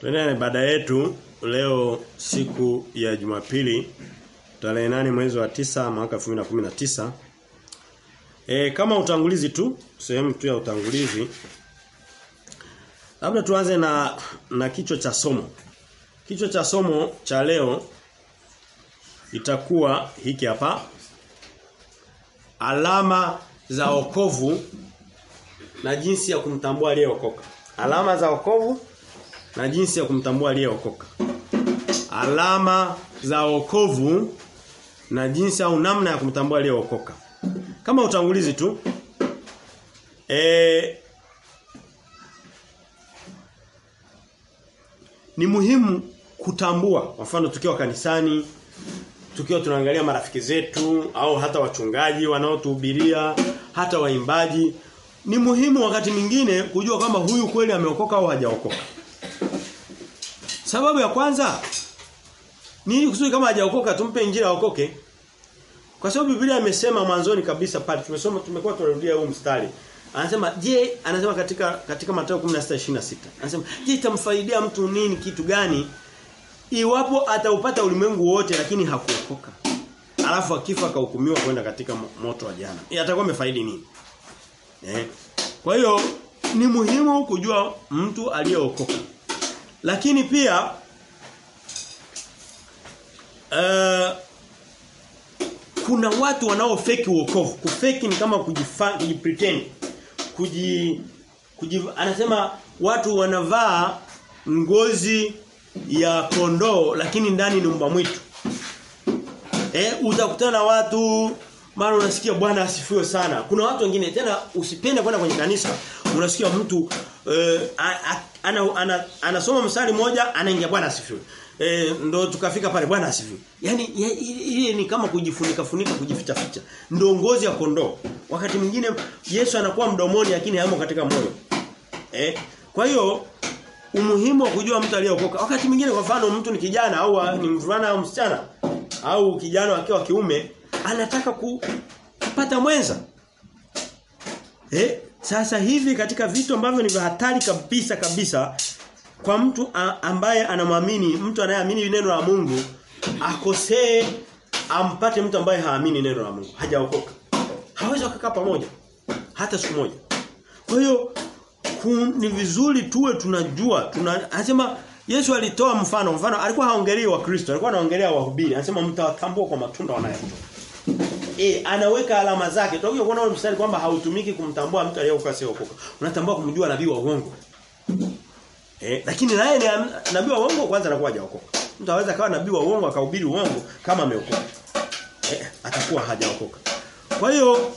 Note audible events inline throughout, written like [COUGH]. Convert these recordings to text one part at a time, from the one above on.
Tuendelee na ibada yetu leo siku ya Jumapili tarehe nane mwezi wa tisa mwaka 2019. E, kama utangulizi tu, sehemu tu ya utangulizi. Labda tuanze na na kichwa cha somo. Kichwa cha somo cha leo itakuwa hiki hapa. Alama za wokovu na jinsi ya kumtambua aliyeokoka. Alama za wokovu na jinsi ya kumtambua aliyeokoka. Alama za wokovu na jinsi au namna ya kumtambua aliyeokoka. Kama utangulizi tu e, ni muhimu kutambua kwa mfano tukiwa kanisani tukiwa tunaangalia marafiki zetu au hata wachungaji wanaotuhubiria hata waimbaji ni muhimu wakati mwingine kujua kwamba huyu kweli ameokoka au hajaokoka. Sababu ya kwanza ni kusudi kama hajaokoka tumpe injili aokoke. Kwa sababu Biblia imesema mwanzoni kabisa pale tumesoma tumekuwa tunarudia huu mstari. Anasema je, anasema katika katika Mathayo 16:26. Anasema je itamfaidia mtu nini kitu gani iwapo ataupata ulimwengu wote lakini hakuokoka. Alafu akifa akahukumiwa kwenda katika moto wa jana. Atakuwa amefaidi nini? Eh. Kwa hiyo ni muhimu kujua mtu aliyeokoka. Lakini pia uh, kuna watu wanaofeki wokovu. Kufeki ni kama kujifanya kujipretend. Kuji, kuji anasema watu wanavaa ngozi ya kondoo lakini ndani ni mbwa mwitu. Eh utakutana na watu mara unasikia bwana asifiwe sana. Kuna watu wengine tena usipende kwenda kwenye kanisa unasikia mtu eh, ana, ana, anasoma msali moja anaingia bwana asifiwe. E, ndo tukafika pale bwana asifiwe. Yaani ile ni kama kujifunika funika kujificha ficha. Ndio ngozi ya kondoo. Wakati mwingine Yesu anakuwa mdomoni lakini hamo katika moyo. Eh? Kwa hiyo umuhimu wa kujua mtu aliyeokoka. Wakati mwingine kwa mfano mtu ni kijana au ni mvulana au msichana au kijana akiwa kiume anataka ku, kupata mwenza. Eh? Sasa hivi katika vitu ambavyo ni hatari kabisa kabisa kwa mtu ambaye anamwamini, mtu anayeamini neno la Mungu akosee ampate mtu ambaye haamini neno la Mungu, hajaokoka. Hawezi kukaa pamoja hata siku moja. Kwa hiyo ni vizuri tuwe tunajua, tuna anasema Yesu alitoa mfano, mfano alikuwa haongelei wa Kristo, alikuwa anaongelea wahubiri. Anasema mtawatambua kwa matunda wanayotoa. E, anaweka alama zake. Tunajua kuona ule mstari kwamba hautumiki kumtambua mtu aliyeokoka sio okoka. Unatambua kumjua nabii wa uongo. Eh, lakini naye ni nabii wa uongo kwanza anakuwa hajaokoka. Mtu anaweza kawa nabii wa uongo akahubiri uongo kama ameokoka. Eh, atakuwa hajaokoka. Kwa hiyo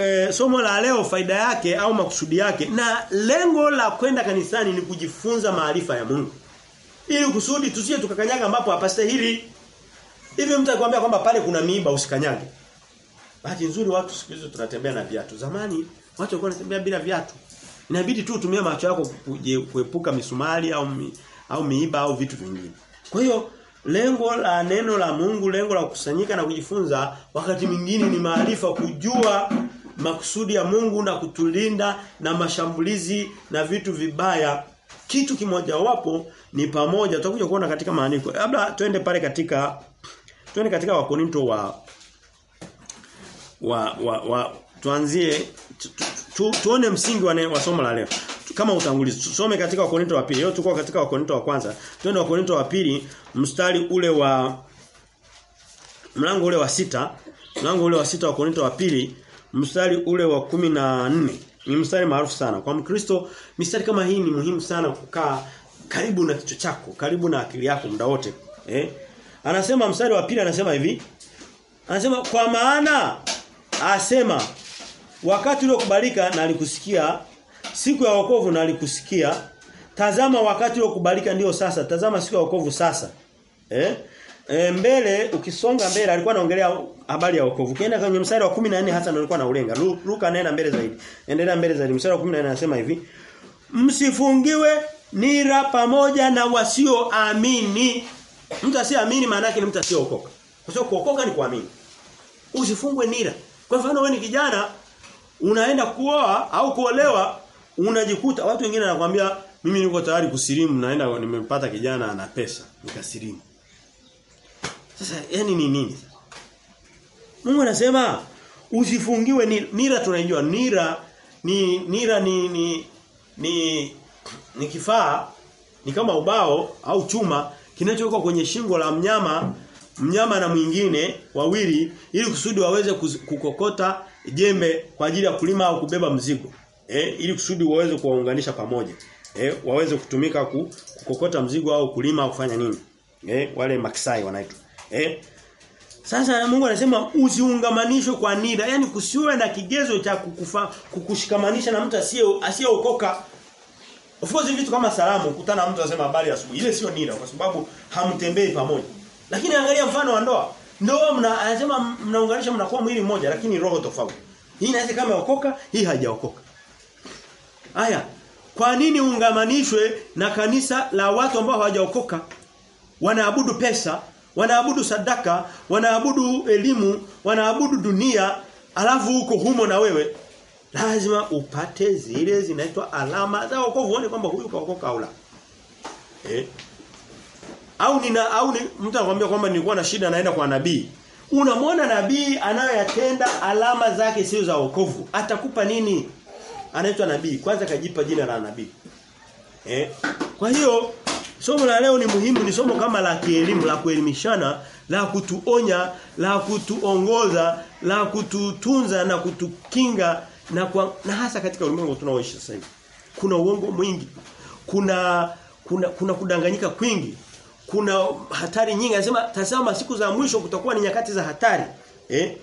e, somo la leo faida yake au makusudi yake na lengo la kwenda kanisani ni kujifunza maarifa ya Mungu. Ili kusudi tusije tukakanyaga ambapo hapastahili. Hivi mtu akwambia kwamba pale kuna miiba usikanyage. Bahati nzuri watu siku hizo tunatembea na viatu. Zamani watu walikuwa wanatembea bila viatu. Inabidi tu utumie macho yako kuepuka misumari au mi, au miiba au vitu vingine. Kwa hiyo lengo la neno la Mungu, lengo la kukusanyika na kujifunza wakati mwingine ni maarifa kujua makusudi ya Mungu na kutulinda na mashambulizi na vitu vibaya. Kitu kimoja wapo ni pamoja tutakuja kuona katika maandiko. Labda twende pale katika twende katika Wakorinto wa wa wa, wa tuanzie tu, tu, tuone msingi wa, wa somo la leo. Kama utangulizi tusome katika wakorinto wa pili. Leo tuko katika wakorinto wa kwanza. Twende wakorinto wa pili mstari ule wa mlango ule wa sita. Mlango ule wa sita wa wakorinto wa pili mstari ule wa kumi na nne. Ni mstari maarufu sana. Kwa mkristo mistari kama hii ni muhimu sana kukaa karibu na kichwa chako karibu na akili yako muda wote eh anasema mstari wa pili anasema hivi. Anasema kwa maana asema wakati uliokubalika na alikusikia siku ya wokovu na alikusikia. Tazama wakati uliokubalika ndio sasa. Tazama siku ya wokovu sasa. Eh? E, mbele ukisonga mbele alikuwa anaongelea habari ya wokovu. Kienda kwenye mstari wa 14 hasa ndio alikuwa anaulenga. Luka nenda mbele zaidi. Endelea mbele zaidi. Mstari wa 14 anasema hivi. Msifungiwe nira pamoja na wasioamini mtu asiamini maana yake ni mtu asiyeokoka kwa sababu kuokoka ni kuamini usifungwe nira kwa mfano wewe ni kijana unaenda kuoa au kuolewa unajikuta watu wengine wanakuambia mimi niko tayari kusilimu naenda nimepata kijana ana pesa nikasilimu. Sasa yani ni nini? Mungu anasema usifungiwe nira, nira tunaijua nira ni nira ni ni ni, ni kifaa ni kama ubao au chuma kinachowekwa kwenye shingo la mnyama mnyama na mwingine wawili ili kusudi waweze kukokota jembe kwa ajili ya kulima au kubeba mzigo. Eh, ili kusudi waweze kuwaunganisha pamoja. Eh, waweze kutumika kukokota mzigo au kulima au kufanya nini. Eh, wale maksai wanaitwa. Eh, sasa Mungu anasema usiungamanishwe kwa nira, yani kusiwe na kigezo cha kukufa, kukushikamanisha na mtu asiye asiyeokoka. Of course vitu kama salamu kukutana mtu anasema habari asubuhi. Ile sio nira kwa sababu hamtembei pamoja. Lakini angalia mfano wa ndoa. Ndoa mna anasema mnaunganisha mnakuwa mwili mmoja lakini roho tofauti. Hii inaweza kama okoka, hii haijaokoka. Haya. Kwa nini ungamanishwe na kanisa la watu ambao hawajaokoka? Wanaabudu pesa, wanaabudu sadaka, wanaabudu elimu, wanaabudu dunia, alafu huko humo na wewe. Lazima upate zile zinaitwa alama za wokovu uone kwamba huyu kaokoka au la. Eh? Au nina au ni, mtu anakuambia kwamba nilikuwa na shida naenda kwa nabii. Unamwona nabii anayoyatenda alama zake sio za wokovu. Atakupa nini? Anaitwa nabii. Kwanza kajipa jina la nabii. Eh? Kwa hiyo somo la leo ni muhimu ni somo kama la kielimu la kuelimishana, la kutuonya, la kutuongoza, la kututunza na kutukinga na kwa, na hasa katika ulimwengu tunaoishi sasa hivi. Kuna uongo mwingi. Kuna kuna kuna kudanganyika kwingi kuna hatari nyingi anasema tazama siku za mwisho kutakuwa ni nyakati za hatari eh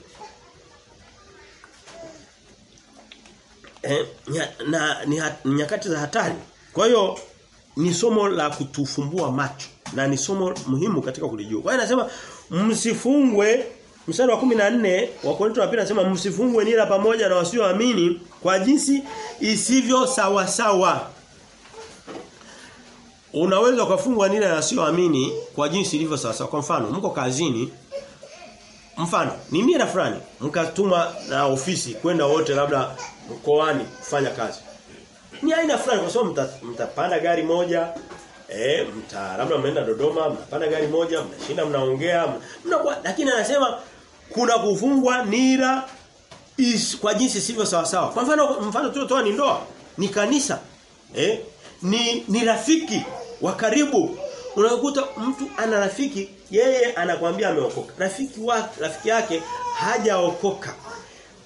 eh nya, na ni hat, nyakati za hatari kwa hiyo ni somo la kutufumbua macho na ni somo muhimu katika kulijua kwa hiyo anasema msifungwe mstari wa 14 wa Korinto wa pili anasema msifungwe nira pamoja na wasioamini kwa jinsi isivyo sawa sawa Unaweza kufungwa nira na sioamini kwa jinsi ilivyo sawa sawa. Kwa mfano, mko kazini. Mfano, ni nira fulani, mkatuma na ofisi kwenda wote labda mkoani kufanya kazi. Ni aina fulani kwa sababu mtapanda mta gari moja, eh mta labda mnaenda Dodoma, mnapanda gari moja, mnashinda mnaongea, mnakuwa lakini anasema kuna kuvungwa nira is, kwa jinsi sivyo sawa sawa. Kwa mfano mfano tuliotoa ni ndoa, ni kanisa. Eh? Ni ni rafiki wa karibu. Unakuta mtu ana rafiki, yeye anakuambia ameokoka. Rafiki wa rafiki yake hajaokoka.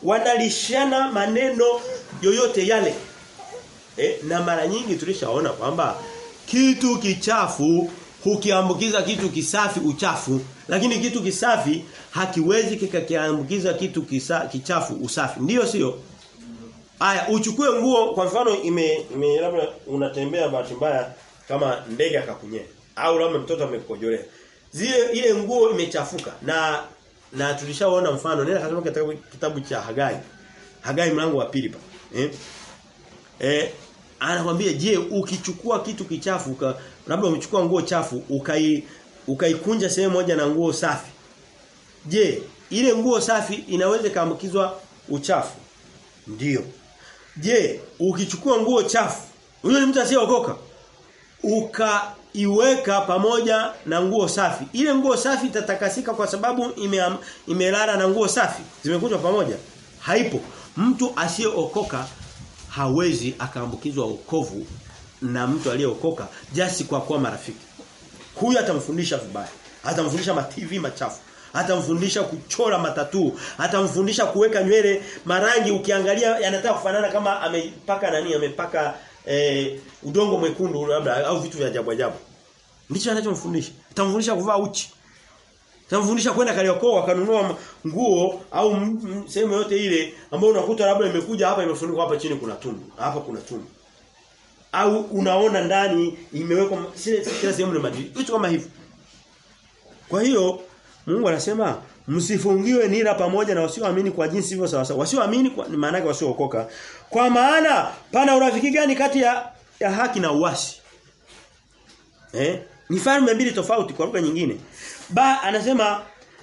Wanalishana maneno yoyote yale. Eh? na mara nyingi tulishaona kwamba kitu kichafu hukiambukiza kitu kisafi uchafu, lakini kitu kisafi hakiwezi kikakiambukiza kitu kisa, kichafu usafi. Ndiyo sio? Aya, uchukue nguo kwa mfano ime, ime labda unatembea bahati mbaya kama ndege akakunyea au labda mtoto amekojolea. Zile ile nguo imechafuka na na tulishaona mfano nenda katika kitabu cha Hagai. Hagai mlango wa pili pa. Eh? Eh anakuambia je ukichukua kitu kichafu labda umechukua nguo chafu ukai ukaikunja sehemu moja na nguo safi. Je, ile nguo safi inaweza kaambukizwa uchafu? Ndiyo. Je, ukichukua nguo chafu, huyo ni mtu asiyeokoka. Ukaiweka pamoja na nguo safi. Ile nguo safi itatakasika kwa sababu ime imelala na nguo safi. Zimekunjwa pamoja. Haipo. Mtu asiyeokoka hawezi akaambukizwa wokovu na mtu aliyeokoka jasi kwa kuwa marafiki. Huyu atamfundisha vibaya. Atamfundisha ma TV machafu. Atamfundisha kuchora matatu, atamfundisha kuweka nywele marangi ukiangalia yanataka kufanana kama amepaka nani amepaka eh, udongo mwekundu labda au vitu vya ajabu ajabu. Ndicho anachomfundisha. Atamfundisha kuvaa uchi. Atamfundisha kwenda kaliokoa akanunua nguo au sehemu yote ile ambayo unakuta labda imekuja hapa imefunikwa hapa chini kuna tundu. Hapa kuna tundu. Au unaona ndani imewekwa kila sehemu ni madini. Vitu kama hivyo. Kwa hiyo Mungu anasema msifungiwe nira pamoja na wasioamini kwa jinsi hivyo sawa sawa. Wasioamini ni maana yake wasiookoka. Kwa maana pana urafiki gani kati ya, ya haki na uasi? Eh? Ni falme mbili tofauti kwa lugha nyingine. Ba anasema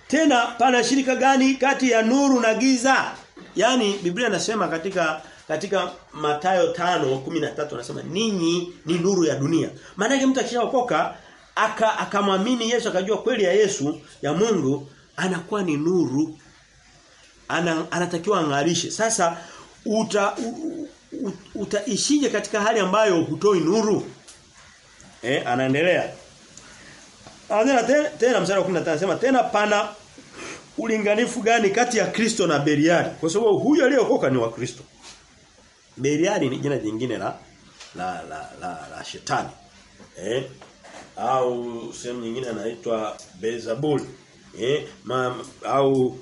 tena pana shirika gani kati ya nuru na giza? yani Biblia inasema katika katika Mathayo 5:13 anasema ninyi ni nuru ya dunia. Maana yake mtu akishaokoka aka akamwamini Yesu akajua kweli ya Yesu ya Mungu anakuwa ni nuru. Ana, anatakiwa ang'arishe. Sasa uta utaishije katika hali ambayo hutoi nuru? Eh anaendelea. Anaendelea tena, tena mstari wa 15 anasema tena pana ulinganifu gani kati ya Kristo na Beliari? Kwa sababu huyu aliyeokoka ni wa Kristo. Beliari ni jina jingine la la la la, la shetani. Eh? Au sehemu nyingine anaitwa Beelzebul. Eh? Ma, au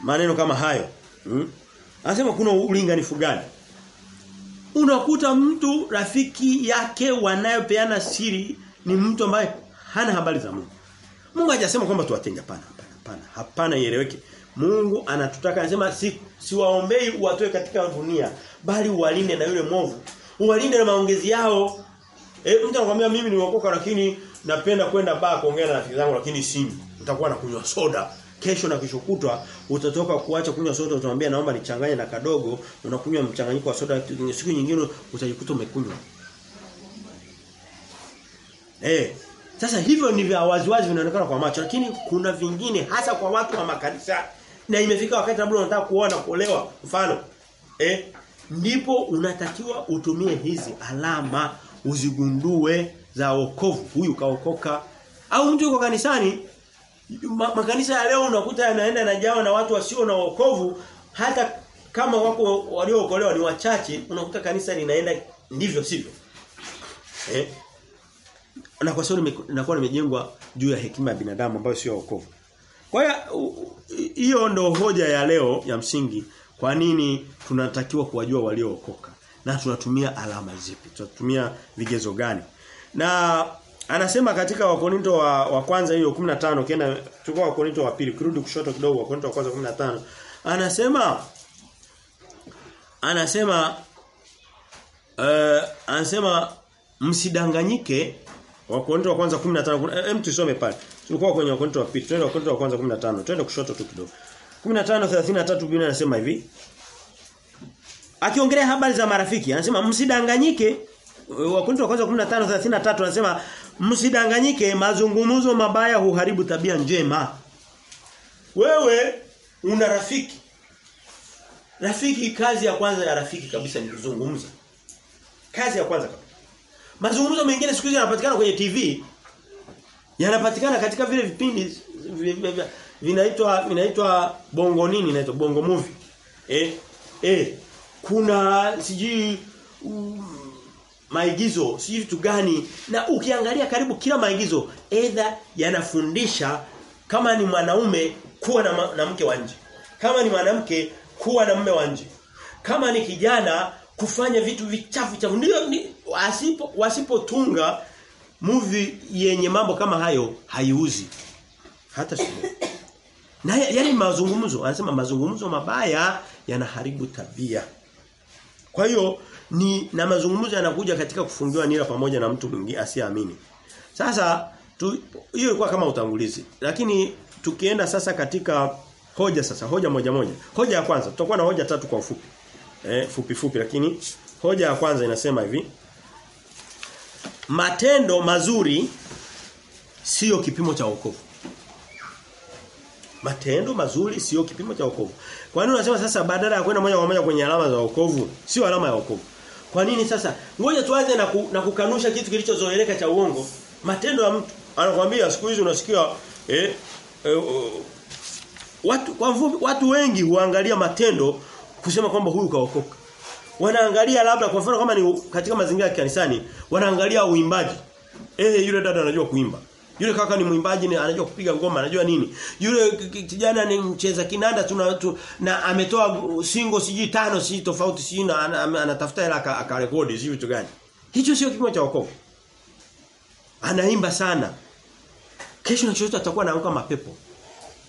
maneno kama hayo. Hmm? Anasema kuna ulinganifu gani? Unakuta mtu rafiki yake wanayopeana siri ni mtu ambaye hana habari za Mungu. Mungu hajasema kwamba tuwatenge hapana hapana hapana. Hapana ieleweke. Mungu anatutaka anasema si siwaombei watoe katika dunia bali uwalinde na yule mwovu. Uwalinde na maongezi yao. E, mtu anakuambia mimi nimeokoka lakini napenda kwenda baa kuongea na rafiki zangu lakini sinywi. Utakuwa nakunywa soda. Kesho na kesho kutwa utatoka kuacha kunywa soda utamwambia naomba nichanganye na kadogo unakunywa mchanganyiko wa soda siku nyingine utajikuta umekunywa. Eh, sasa hivyo ni vya waziwazi vinaonekana kwa macho lakini kuna vingine hasa kwa watu wa makanisa na imefika wakati labda unataka kuoa kuolewa mfano eh ndipo unatakiwa utumie hizi alama uzigundue za wokovu. Huyu kaokoka. Au mtu yuko kanisani ma, makanisa ya leo unakuta yanaenda na jawa na watu wasio na wokovu. Hata kama wako waliookolewa ni wachache unakuta kanisa linaenda ndivyo sivyo. Eh na kwa sababu linakuwa nimejengwa juu ya hekima ya binadamu ambayo sio wokovu. Kwa hiyo ndo hoja ya leo ya msingi kwa nini tunatakiwa kuwajua waliookoka na tunatumia alama zipi? Tunatumia vigezo gani? Na anasema katika Wakorinto wa, wa kwanza hiyo 15 kienda chukua Wakorinto wa pili kurudi kushoto kidogo Wakorinto wa kwanza 15 anasema anasema uh, anasema msidanganyike Wakorintho wa kwanza 15 hem tusome pale. Tulikuwa kwenye Wakorintho wa pili. Twende Wakorintho wa kwanza 15. Twende kushoto tu kidogo. 15:33 Biblia inasema hivi. Akiongelea habari za marafiki, anasema msidanganyike. Wakorintho wa kwanza 15:33 anasema msidanganyike mazungumzo mabaya huharibu tabia njema. Wewe una rafiki. Rafiki kazi ya kwanza ya rafiki kabisa ni kuzungumza. Kazi ya kwanza kabisa. Mazungumzo mengine siku hizi yanapatikana kwenye TV. Yanapatikana katika vile vipindi vinaitwa vinaitwa bongo nini inaitwa bongo movie. Eh eh kuna sijui maigizo sijui vitu gani na ukiangalia karibu kila maigizo either yanafundisha kama ni mwanaume kuwa na, na mke wa nje. Kama ni mwanamke kuwa na mume wa nje. Kama ni kijana kufanya vitu vichafu chafu ndio wasipo wasipotunga movie yenye mambo kama hayo haiuzi. Hata siku na yani mazungumzo anasema mazungumzo mabaya yanaharibu tabia. Kwa hiyo ni na mazungumzo yanakuja katika kufungiwa nira pamoja na mtu mwingine asiamini sasa tu, hiyo ilikuwa kama utangulizi. Lakini tukienda sasa katika hoja sasa hoja moja moja. Hoja ya kwanza tutakuwa na hoja tatu kwa ufupi eh, fupi fupi lakini hoja ya kwanza inasema hivi. Matendo mazuri sio kipimo cha wokovu. Matendo mazuri sio kipimo cha wokovu. Kwa nini unasema sasa badala ya kwenda moja kwa moja kwenye alama za wokovu sio alama ya wokovu? Kwa nini sasa? Ngoja tuanze na, ku, na kukanusha kitu kilichozoeleka cha uongo. Matendo ya mtu anakuambia siku hizi unasikia eh, eh, watu kwa mfupi watu wengi huangalia matendo kusema kwamba huyu kaokoka. Wanaangalia labda kwa mfano kama ni katika mazingira ya kanisani wanaangalia uimbaji. Eh yule dada anajua kuimba. Yule kaka ni mwimbaji ni anajua kupiga ngoma anajua nini. Yule kijana ni mcheza kinanda tuna tu, na ametoa single siji tano siji tofauti siji na anatafuta hela akarekodi siji vitu gani. Hicho sio kipimo cha wokovu. Anaimba sana. Kesho na chochote atakuwa anaanguka mapepo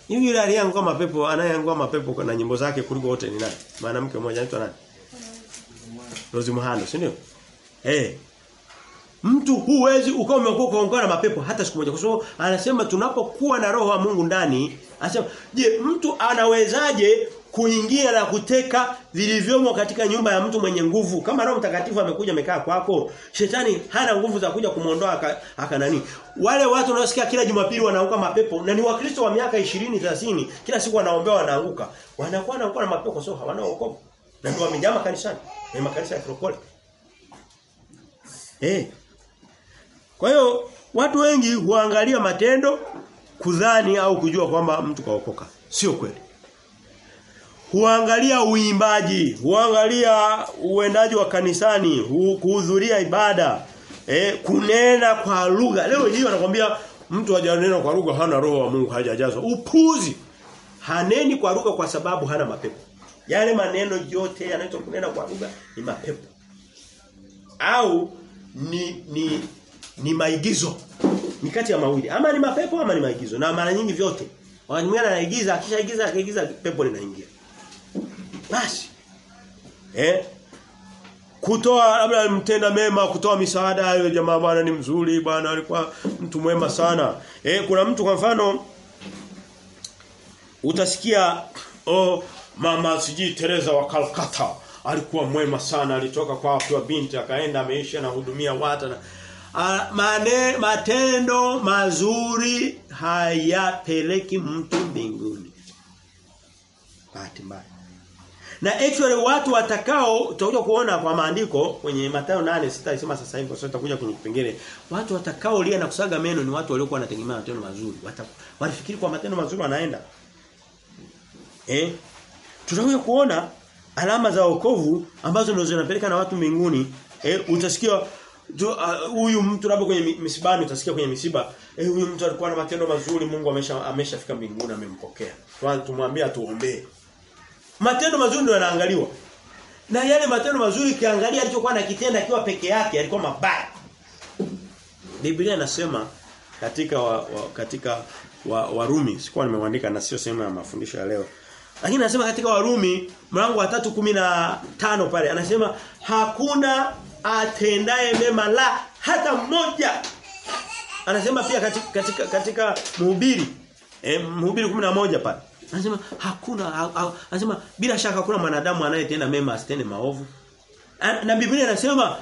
hivi yule aliyeangua mapepo anayeangua mapepo na nyimbo zake kuliko wote ni nani mwanamke mmoja anaitwa nani Rose Muhando, si ndio? Eh. Hey. Mtu huwezi ukawa umekuwa kuongoa na mapepo hata siku moja kwa sababu anasema tunapokuwa na roho wa Mungu ndani, anasema je, mtu anawezaje kuingia na kuteka vilivyomo katika nyumba ya mtu mwenye nguvu. Kama Roho Mtakatifu amekuja amekaa kwako, shetani hana nguvu za kuja kumuondoa aka, aka nani. Wale watu wanaosikia kila Jumapili wanaanguka mapepo na ni wakristo wa miaka 20 30, kila siku wanaombea wanaanguka. Wanakuwa wanakuwa na mapepo sio hawana wokovu. Na ndio wamejama kanisani. Ni makanisa ya kirokole. Eh. Kwa hiyo watu wengi huangalia matendo kudhani au kujua kwamba mtu kaokoka. Sio kweli. Huangalia uimbaji, huangalia uendaji wa kanisani, hu, kuhudhuria ibada, eh, kunena kwa lugha. Leo hii wanakuambia mtu hajanena kwa lugha hana roho wa Mungu hajajazwa. Upuzi. Haneni kwa lugha kwa sababu hana mapepo. Yale maneno yote yanaitwa kunena kwa lugha ni mapepo. Au ni ni ni maigizo. Ni kati ya mawili. Ama ni mapepo ama ni maigizo. Na mara nyingi vyote. Wakati anaigiza, akishaigiza akaigiza pepo linaingia. Basi. Eh? Kutoa labda mtenda mema, kutoa misaada yule jamaa bwana ni mzuri, bwana alikuwa mtu mwema sana. Eh, kuna mtu kwa mfano utasikia oh mama sijui Teresa wa Calcutta alikuwa mwema sana, alitoka kwa akiwa binti akaenda ameisha na hudumia watu na mane, matendo mazuri hayapeleki mtu mbinguni. Bahati mbaya. Na actually watu watakao tutakuja kuona kwa maandiko kwenye Mathayo 8 sitaisema sasa hivi kwa sababu tutakuja kwenye kipengele. Watu watakao lia na kusaga meno ni watu waliokuwa wanategemea matendo mazuri. Walifikiri kwa matendo mazuri wanaenda. Eh? Tutakuja kuona alama za wokovu ambazo ndio zinapeleka na watu mbinguni. Eh, utasikia huyu uh, mtu labda kwenye misibani utasikia kwenye misiba eh huyu mtu alikuwa na matendo mazuri Mungu amesha ameshafika mbinguni amempokea. Tuanze tumwambie tuombee. Matendo mazuri ndio yanaangaliwa. Na yale matendo mazuri kiangalia alichokuwa nakitenda akiwa peke yake alikuwa mabaya. Biblia inasema katika wa, wa, katika wa, Warumi sikuwa nimeandika na sio sehemu ya mafundisho ya leo. Lakini anasema katika Warumi mlango wa 3:15 pale anasema hakuna atendaye mema la hata mmoja. Anasema pia katika katika katika mhubiri eh mhubiri 11 pale. Anasema hakuna ha, ha, anasema bila shaka hakuna mwanadamu anayetenda mema asitende maovu. Na Biblia inasema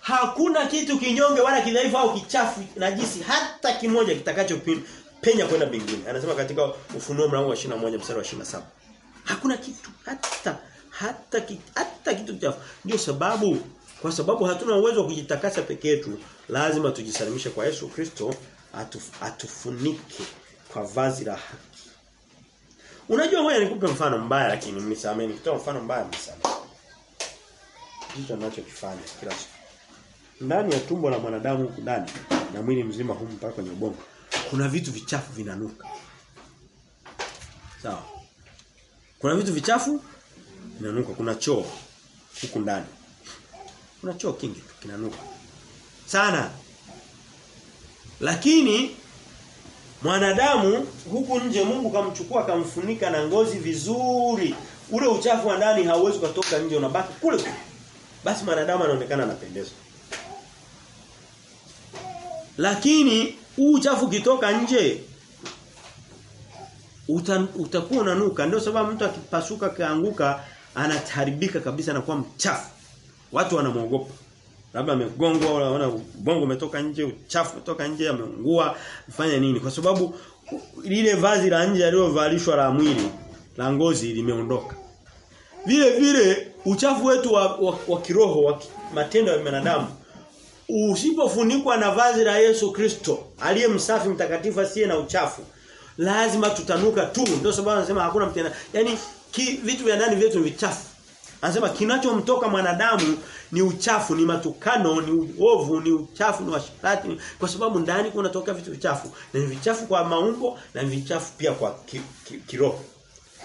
hakuna kitu kinyonge wala kidhaifu au kichafu najisi hata kimoja kitakacho penya kwenda mbinguni. Anasema katika Ufunuo mlango wa 21 mstari wa 27. Hakuna kitu hata hata kitu, hata kitu kichafu. Ndio sababu kwa sababu hatuna uwezo wa kujitakasa peke yetu, lazima tujisalimishe kwa Yesu Kristo atufunike kwa vazi la haki. Unajua wewe nikupe mfano mbaya lakini mnisamee nikitoa mfano mbaya mnisamee. Kitu anachokifanya kila siku. Ndani ya tumbo la mwanadamu ndani na mwili mzima humu mpaka kwenye ubongo kuna vitu vichafu vinanuka. Sawa. Kuna vitu vichafu vinanuka, kuna choo huku ndani. Kuna choo kingi kinanuka. Sana. Lakini mwanadamu huku nje Mungu kamchukua kamfunika na ngozi vizuri. Ule uchafu wa ndani hauwezi kutoka nje unabaki kule kule. Basi mwanadamu anaonekana anapendeza. Lakini huu uchafu ukitoka nje uta, utakuwa unanuka ndio sababu mtu akipasuka kaanguka anaharibika kabisa na kuwa mchafu watu wanamuogopa labda amegongwa au anaona bongo umetoka nje uchafu umetoka nje ameungua fanya nini? Kwa sababu lile vazi la nje aliyovalishwa la mwili la ngozi limeondoka. Vile vile uchafu wetu wa, wa, wa kiroho wa matendo ya binadamu usipofunikwa na vazi la Yesu Kristo aliye msafi mtakatifu asiye na uchafu lazima tutanuka tu. Ndio sababu anasema hakuna mtenda. Yani ki, vitu vya ndani vyetu vichafu anasema kinachomtoka mwanadamu ni uchafu ni matukano ni uovu ni uchafu ni washirati kwa sababu ndani kunatoka vitu vichafu na ni vichafu kwa maungo na ni vichafu pia kwa ki, ki, kiroho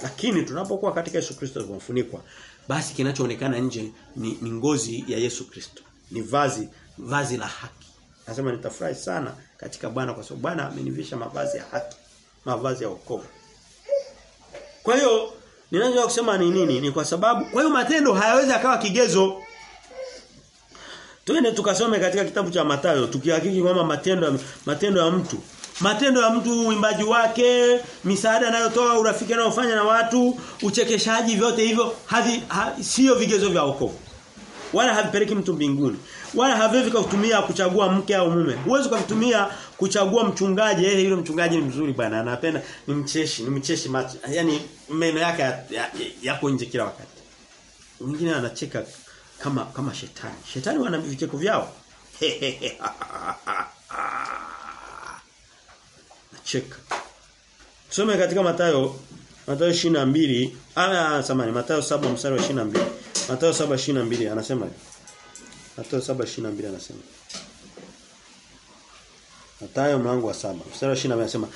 lakini tunapokuwa katika Yesu Kristo tumefunikwa basi kinachoonekana nje ni, ni ngozi ya Yesu Kristo ni vazi vazi la haki. Anasema nitafurahi sana katika Bwana kwa sababu Bwana amenivisha mavazi ya haki, mavazi ya wokovu. Kwa hiyo ninaweza kusema ni nini? Ni kwa sababu kwa hiyo matendo hayawezi akawa kigezo. Tuende tukasome katika kitabu cha Mathayo tukihakiki kwamba matendo matendo ya mtu matendo ya mtu uimbaji wake, misaada anayotoa, urafiki anayofanya na watu, uchekeshaji vyote hivyo havi ha, sio vigezo vya wokovu. Wala havipeleki mtu mbinguni. Wala haviwezi kutumia kuchagua mke au mume. Huwezi kutumia kuchagua mchungaji, eh yule mchungaji ni mzuri bwana, anapenda ni mcheshi, ni mcheshi macho. Yaani meno yake yako ya, ya, ya nje kila wakati. Mwingine anacheka kama kama shetani. Shetani wana vicheko vyao. [LAUGHS] Cheka. Tusome katika Mathayo Mathayo 22, ah samani Mathayo 7 mstari wa 22. Mathayo 7:22 anasema hivi. Mathayo 7:22 anasema. Mathayo mlango wa 7 mstari wa 22 anasema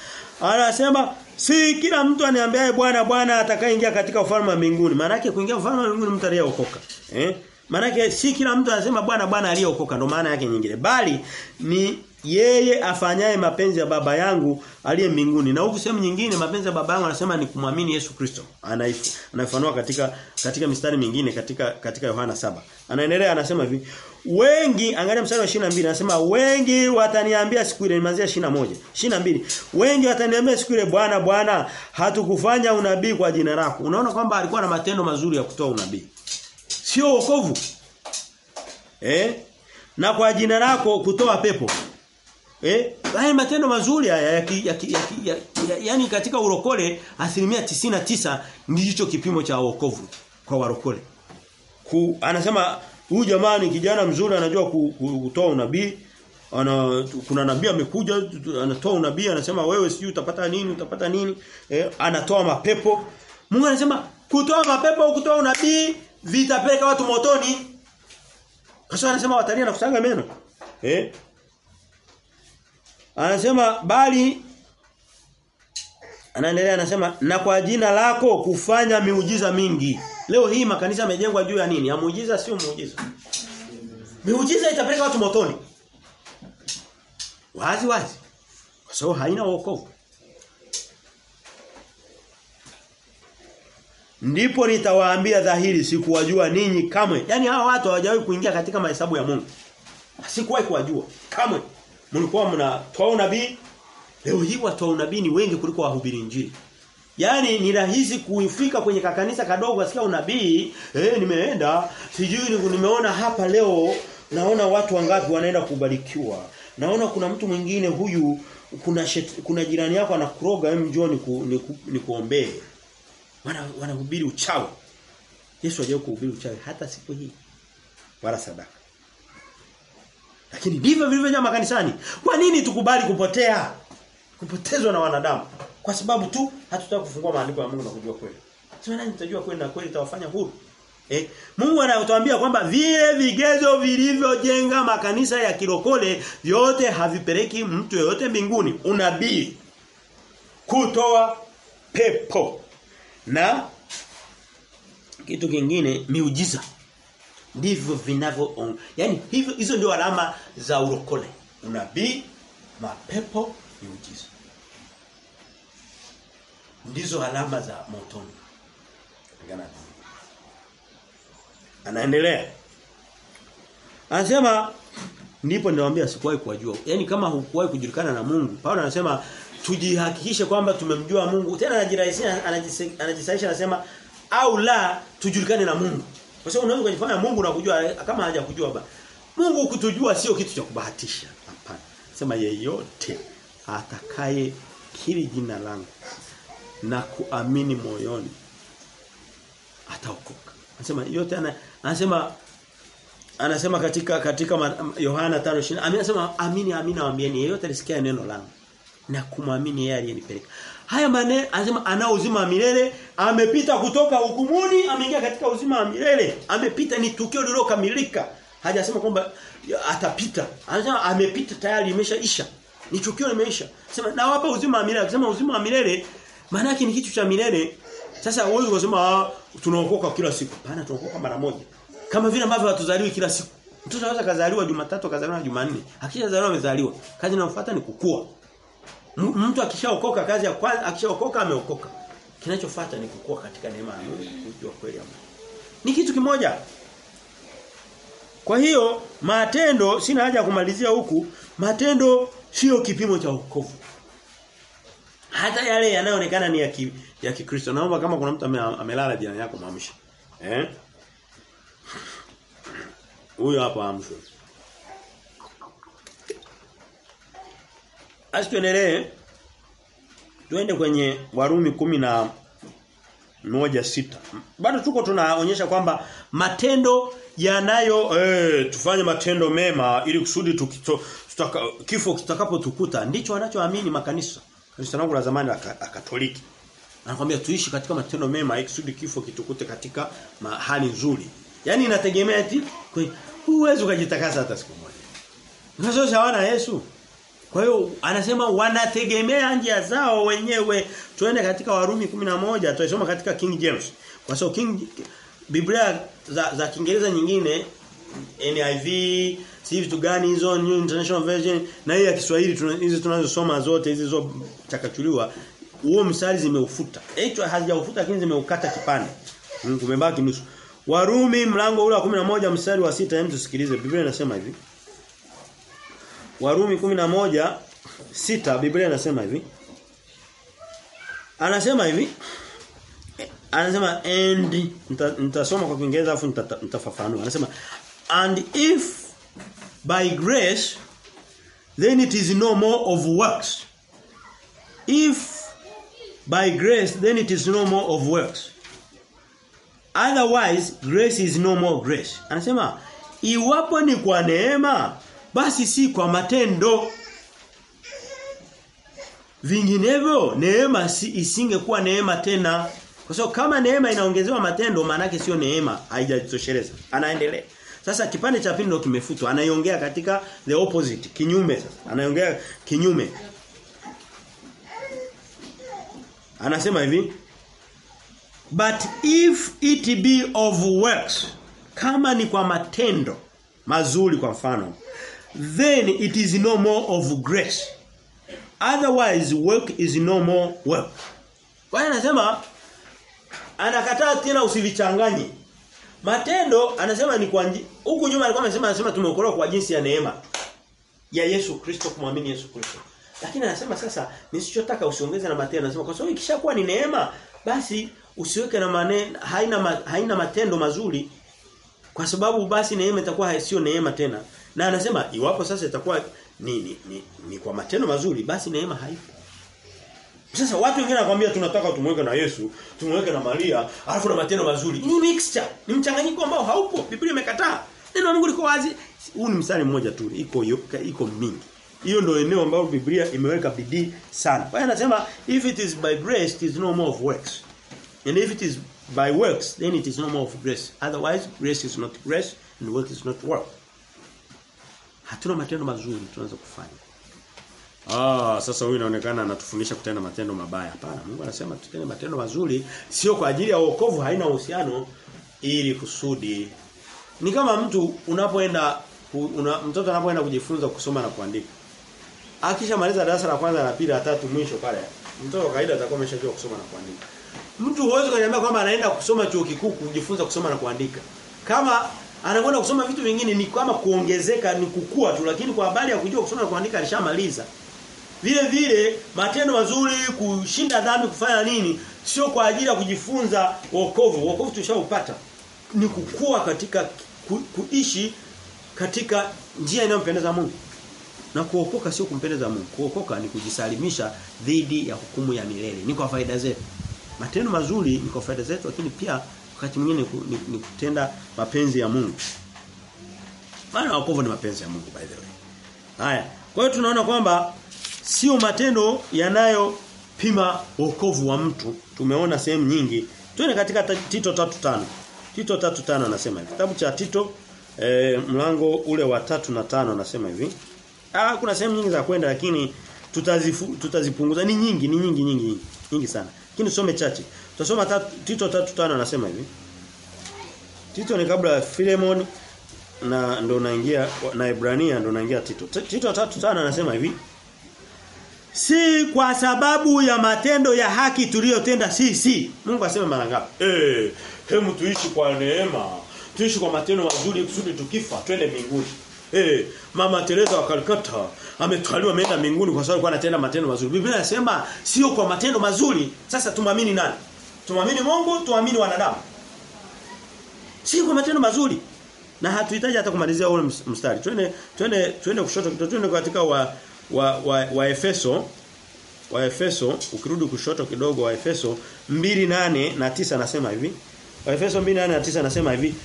anasema si kila mtu aniambiaye bwana bwana atakayeingia katika ufalme wa mbinguni. Maana yake kuingia ufalme wa mbinguni mtu aliyeokoka. Eh? Maana yake si kila mtu anasema bwana bwana aliyeokoka ndo maana yake nyingine. Bali ni yeye afanyaye mapenzi ya baba yangu aliye mbinguni. Na huku sehemu nyingine mapenzi ya baba yangu anasema ni kumwamini Yesu Kristo. Anaifanua katika katika mistari mingine katika katika Yohana saba Anaendelea anasema hivi, wengi angalia mstari wa 22 anasema wengi wataniambia siku ile nimeanzia 21. 22. Wengi wataniambia siku ile Bwana Bwana hatukufanya unabii kwa jina lako. Unaona kwamba alikuwa na matendo mazuri ya kutoa unabii. Sio wokovu. Eh? Na kwa jina lako kutoa pepo. Eh? Haya matendo mazuri haya ya, ya, ya, ya, ya, yani katika urokole asilimia tisina tisa ndicho kipimo cha wokovu kwa warokole. Ku, anasema huyu jamaa ni kijana mzuri anajua kutoa unabii. Ana kuna nabii amekuja anatoa unabii anasema wewe sijui utapata nini utapata nini eh, anatoa mapepo. Mungu anasema kutoa mapepo au kutoa unabii vitapeleka watu motoni. kasho anasema watalia na kusaga meno. Eh? Anasema bali anaendelea anasema na kwa jina lako kufanya miujiza mingi. Leo hii makanisa yamejengwa juu ya nini? Ya muujiza sio muujiza. Miujiza itapeleka watu motoni. Wazi wazi. Kwa sababu haina wokovu. Ndipo nitawaambia dhahiri sikuwajua ninyi kamwe. Yaani hawa watu hawajawahi kuingia katika mahesabu ya Mungu. Sikuwahi kuwajua kamwe. Mlikuwa mnatoa unabii. Leo hii watu wa unabii ni wengi kuliko wahubiri injili. Yaani ni rahisi kuifika kwenye kakanisa kadogo asikia unabii, eh nimeenda, sijui nimeona hapa leo naona watu wangapi wanaenda kubarikiwa. Naona kuna mtu mwingine huyu kuna shet, kuna jirani yako anakuroga hem ni, ku, ni, ku, ni kuombee. Wana wanahubiri uchawi. Yesu hajawahi kuhubiri uchawi hata siku hii. Wala sadaka. Lakini ndivyo vilivyojaa makanisani. Kwa nini tukubali kupotea? Kupotezwa na wanadamu. Kwa sababu tu hatutaki kufungua maandiko ya Mungu na kujua kweli. Sio nani tutajua kweli na kweli itawafanya huru? Eh, Mungu anatuambia kwamba vile vigezo vilivyojenga makanisa ya kirokole vyote havipeleki mtu yeyote mbinguni. Unabii kutoa pepo na kitu kingine miujiza ndivyo vinavyo yani hivyo hizo ndio alama za urokole. Unabii mapepo miujiza. Ndizo alama za motoni. Anaendelea. Anasema ndipo ninawaambia sikuwahi kuwajua. Yani kama hukuwahi kujulikana na Mungu Paulo anasema tujihakikishe kwamba tumemjua Mungu. Tena anajirahisisha anajisaisha anasema au la tujulikane na Mungu kwa sababu unaweza kujifanya Mungu anakujua kama hajakujua ba Mungu kutujua sio kitu cha kubahatisha. Hapana. Sema yeyote atakaye kiri jina langu na kuamini moyoni ataokoka. Anasema yote ana, anasema anasema katika katika Yohana 5:20 anasema amini amini nawaambieni yeyote alisikia neno langu na kumwamini yeye aliyenipeleka. Haya maneno anasema ana uzima wa milele, amepita kutoka hukumuni, ameingia katika uzima wa milele. Amepita ni tukio lililokamilika. Hajasema kwamba atapita. Anasema amepita tayari imeshaisha. Ni tukio limeisha. Sema nawapa uzima wa milele. Akisema uzima wa milele maana ni kitu cha milele. Sasa wewe unasema tunaokoka kila siku. Bana tunaokoka mara moja. Kama vile ambavyo hatuzaliwi kila siku. Mtoto anaweza kazaliwa Jumatatu akazaliwa Jumanne. Akishazaliwa amezaliwa. Kazi inayofuata ni kukua. Mtu akishaokoka kazi ya kwanza akishaokoka ameokoka. Kinachofuata ni kukua katika neema ya Mungu, kujua kweli ya Mungu. Ni kitu kimoja. Kwa hiyo matendo sina haja ya kumalizia huku, matendo sio kipimo cha wokovu. Hata yale yanayoonekana ni ya ki, ya Kikristo. Naomba kama kuna mtu amelala jirani yako mwamshe. Eh? Huyo hapa amshwe. Asituendelee. Tuende kwenye Warumi kumi na moja sita. Bado tuko tunaonyesha kwamba matendo yanayo eh, tufanye matendo mema ili kusudi tukito, tutaka, kifo kitakapotukuta ndicho wanachoamini makanisa. Kanisa langu la zamani la Katoliki. Anakuambia tuishi katika matendo mema ili kusudi kifo kitukute katika hali nzuri. Yaani inategemea eti huwezi ukajitakasa hata siku moja. Unaweza hawana Yesu. Kwa hiyo anasema wanategemea njia zao wenyewe. Tuende katika Warumi 11 tuisoma katika King James. Kwa sababu King Biblia za, za Kiingereza nyingine NIV, si vitu gani hizo New International Version na hii ya Kiswahili hizi tunazosoma zote hizi zo chakachuliwa huo mstari zimeufuta. Hicho hazijaufuta lakini zimeukata kipande. Kumebaki nusu. Warumi mlango ule wa 11 mstari wa 6 hem tusikilize. Biblia inasema hivi. Warumi 11 sita Biblia inasema hivi. Anasema hivi. Anasema and nitasoma kwa Kiingereza afu nitafafanua. Anasema and if by grace then it is no more of works. If by grace then it is no more of works. Otherwise grace is no more grace. Anasema iwapo ni kwa neema basi si kwa matendo. Vinginevyo neema si, isingekuwa neema tena. Kwa sababu kama neema inaongezewa matendo maana yake sio neema, haijajitosheleza. Anaendelea. Sasa kipande cha pili ndio kimefutwa. Anaiongea katika the opposite, kinyume sasa. Anaiongea kinyume. Anasema hivi But if it be of works kama ni kwa matendo mazuri kwa mfano then it is no more of grace. Otherwise work is no more work kwa hiyo anasema anakataa tena usivichanganye. Matendo anasema ni kwa huku nyuma alikuwa amesema anasema tumeokolewa kwa jinsi ya neema ya Yesu Kristo kumwamini Yesu Kristo. Lakini anasema sasa nisichotaka usiongeze na matendo anasema kwa sababu ikishakuwa ni neema basi usiweke na maneno haina ma, haina matendo mazuri. Kwa sababu basi neema itakuwa sio neema tena na anasema iwapo sasa itakuwa ni, ni, ni, ni kwa matendo mazuri basi neema haipo sasa watu wengine wanakuambia tunataka tumweke na Yesu, tumweke na Maria, alafu na matendo mazuri. Ni mixture, ni mchanganyiko ambao haupo. Biblia imekataa. Neno la Mungu liko wazi. Huu ni mstari mmoja tu, iko iko mingi. Hiyo ndio eneo ambalo Biblia imeweka bidii sana. Kwa hiyo anasema if it is by grace it is no more of works. And if it is by works then it is no more of grace. Otherwise grace is not grace and work is not work. Hatuna matendo mazuri tunaweza kufanya. Ah, sasa huyu inaonekana anatufundisha kutenda matendo mabaya. Hapana, Mungu anasema tutende matendo mazuri sio kwa ajili ya wokovu, haina uhusiano ili kusudi. Ni kama mtu unapoenda una, mtoto anapoenda kujifunza kusoma na kuandika. Akishamaliza darasa la kwanza la pili la tatu mwisho pale. Mtoto kawaida atakuwa ameshajua kusoma na kuandika. Mtu huwezi kuniambia kwamba anaenda kusoma chuo kikuu kujifunza kusoma na kuandika. Kama anakwenda kusoma vitu vingine ni kama kuongezeka ni kukua tu lakini kwa habari ya kujua kusoma na kuandika alishamaliza. Vile vile matendo mazuri kushinda dhambi kufanya nini sio kwa ajili ya kujifunza wokovu. Wokovu tushaupata. Ni kukua katika ku, kuishi katika njia inayompendeza Mungu. Na kuokoka sio kumpendeza Mungu. Kuokoka ni kujisalimisha dhidi ya hukumu ya milele. Ni kwa faida zetu. Matendo mazuri ni kwa faida zetu lakini pia wakati mwingine ni, ni, kutenda mapenzi ya Mungu. Maana wokovu ni mapenzi ya Mungu by the way. Haya. Kwa hiyo tunaona kwamba sio matendo yanayopima wokovu wa mtu. Tumeona sehemu nyingi. Twende katika Tito 3:5. Tito 3:5 anasema hivi. Kitabu cha Tito e, mlango ule wa tatu na tano anasema hivi. Ah kuna sehemu nyingi za kwenda lakini tutazifu, tutazipunguza ni nyingi ni nyingi nyingi nyingi, nyingi sana. Lakini tusome chache. Tutasoma Tito 3:5 anasema hivi. Tito ni kabla ya Philemon na ndo naingia na Ibrania ndo naingia Tito. Tito 3:5 anasema hivi. Si kwa sababu ya matendo ya haki tuliyotenda sisi. Mungu asema mara ngapi? Eh, hemu tuishi kwa neema. Tuishi kwa matendo mazuri kusudi tukifa twende mbinguni. Eh, Mama Teresa wa Calcutta ametwaliwa ameenda mbinguni kwa sababu alikuwa anatenda matendo mazuri. Biblia inasema sio kwa matendo mazuri. Sasa tumwamini nani? Tumwamini Mungu, tuamini wanadamu. Si kwa matendo mazuri. Na hatuhitaji hata kumalizia ule mstari. Twende twende twende kushoto kidogo, twende katika wa wa, wa, wa Efeso wa Efeso ukirudi kushoto kidogo wa Efeso 2:8 na 9 nasema hivi. Wa Efeso 2:8 na 9 nasema hivi.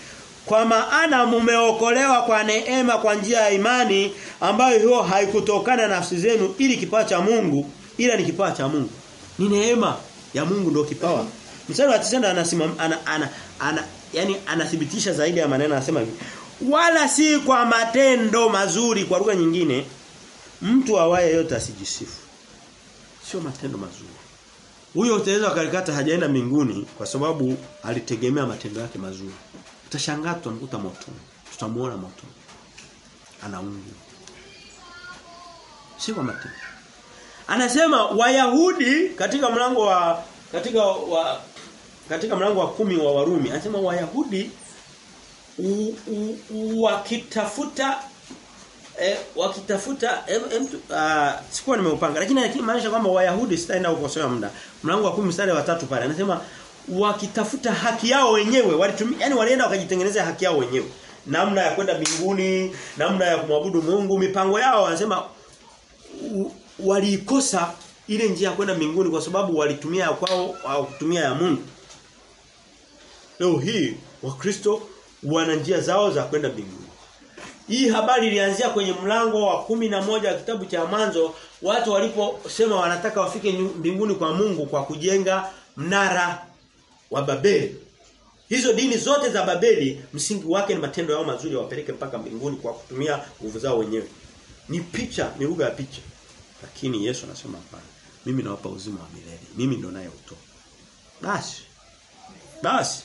Kwa maana mumeokolewa kwa neema kwa njia ya imani ambayo hiyo haikutokana na nafsi zenu ili kipawa cha Mungu ila ni kipawa cha Mungu. Ni neema ya Mungu ndio kipawa. Mstari wa 9 anasimama ana, ana, ana yani anathibitisha zaidi ya maneno anasema hivi. Wala si kwa matendo mazuri kwa lugha nyingine mtu awaye yote asijisifu. Sio matendo mazuri. Huyo utaweza kalikata hajaenda mbinguni kwa sababu alitegemea matendo yake mazuri. Utashangaa tutamkuta moto. Tutamuona moto. Anaungu. Si kwa matendo. Anasema Wayahudi katika mlango wa katika wa katika mlango wa kumi wa Warumi anasema Wayahudi wakitafuta eh, wakitafuta em, em, uh, sikuwa nimeupanga lakini maanisha kwamba Wayahudi sitaenda kukosoa muda. Mlango wa 10 mstari wa tatu pale anasema wakitafuta haki yao wenyewe walitumia yani walienda wakajitengenezea haki yao wenyewe. Namna ya kwenda mbinguni namna ya kumwabudu Mungu mipango yao anasema waliikosa ile njia ya kwenda mbinguni kwa sababu walitumia kwao au kutumia ya Mungu leo hii wakristo wana njia zao za kwenda mbinguni hii habari ilianzia kwenye mlango wa kumi na moja kitabu cha mwanzo watu waliposema wanataka wafike mbinguni kwa Mungu kwa kujenga mnara wa Babeli. Hizo dini zote za Babeli msingi wake ni matendo yao mazuri wapeleke mpaka mbinguni kwa kutumia nguvu zao wenyewe. Ni picha, ni lugha ya picha. Lakini Yesu anasema hapana. Mimi nawapa uzima wa milele. Mimi ndo naye utoa. Basi. Basi.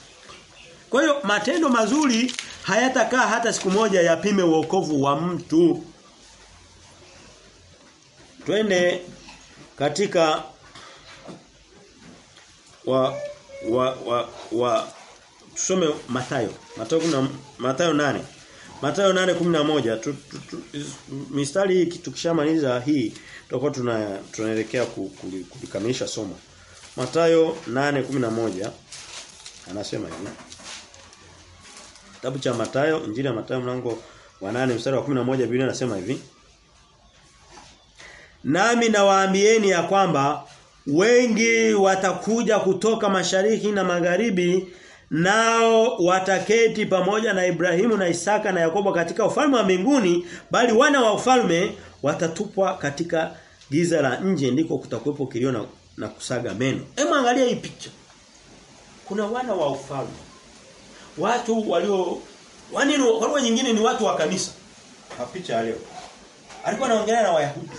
Kwa hiyo matendo mazuri hayatakaa hata siku moja yapime uokovu wa mtu. Twende katika wa wa wa, wa tusome Mathayo. Mathayo kuna Mathayo 8. Mathayo 8:11 tu, tu, tu, mistari hii tukishamaliza hii tutakuwa tuna tunaelekea kulikamilisha somo. Mathayo 8:11 anasema hivi. Kitabu cha Mathayo, Injili ya Mathayo mlango wa 8 mstari wa 11 Biblia inasema hivi. Nami nawaambieni ya kwamba wengi watakuja kutoka mashariki na magharibi nao wataketi pamoja na Ibrahimu na Isaka na Yakobo katika ufalme wa mbinguni bali wana wa ufalme watatupwa katika giza la nje ndiko kutakuwepo kilio na, na kusaga meno. Hebu angalia hii picha. Kuna wana wa ufalme. Watu walio wani lugha nyingine ni watu wa kanisa. Kwa picha ya leo. Alikuwa anaongelea na Wayahudi.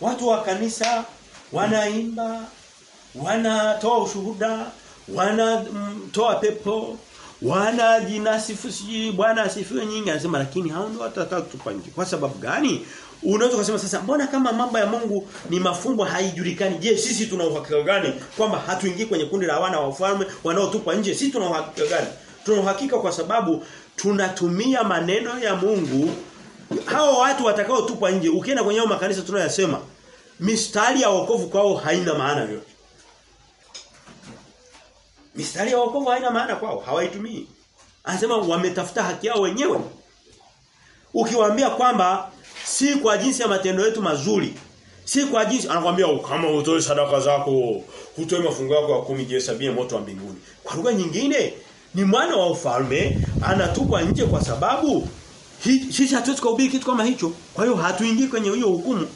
Watu wa kanisa wanaimba, wanatoa ushuhuda, wanatoa pepo, wanajinasifu si Bwana asifiwe nyingi anasema lakini hao ndio watataka kutupa nje. Kwa sababu gani? Unaweza kusema sasa mbona kama mambo ya Mungu ni mafumbo haijulikani? Je, sisi tuna uhakika gani kwamba hatuingii kwenye kundi la wana wa ufalme wanaotupa nje? Sisi tuna uhakika gani? Tuna uhakika kwa sababu tunatumia maneno ya Mungu hao watu watakao tupa nje. Ukienda kwenye makanisa tunayosema mistari ya wokovu kwao haina maana yote. Mistari ya wokovu haina maana kwao, hawaitumii. Anasema wametafuta haki yao wenyewe. Ukiwaambia kwamba si kwa jinsi ya matendo yetu mazuri, si kwa jinsi anakuambia kama utoe sadaka zako, utoe mafungo yako ya 10 jihesabie moto wa mbinguni. Kwa lugha nyingine ni mwana wa ufalme anatupwa nje kwa sababu sisi hatuwezi kuhubiri kitu kama hicho. Kwa hiyo hatuingii kwenye hiyo hukumu.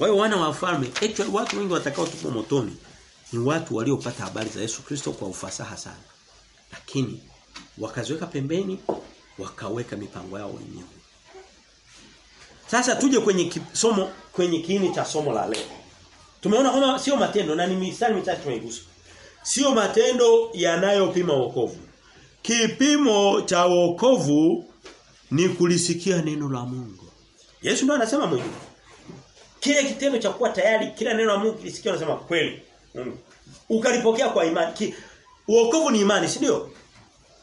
Kwa hiyo wana wa wafalme, actually watu wengi watakao tupo motoni ni watu waliopata habari za Yesu Kristo kwa ufasaha sana. Lakini wakaziweka pembeni, wakaweka mipango yao wenyewe. Sasa tuje kwenye somo kwenye kiini cha somo la leo. Tumeona kwamba sio matendo na ni mistari mitatu tumeigusa. Sio matendo yanayopima wokovu. Kipimo cha wokovu ni kulisikia neno la Mungu. Yesu ndo anasema mwenyewe. Kile kitendo cha kuwa tayari kila neno la Mungu kilisikia unasema kweli. Mm. Ukalipokea kwa imani. Ki, Uokovu ni imani, si ndio?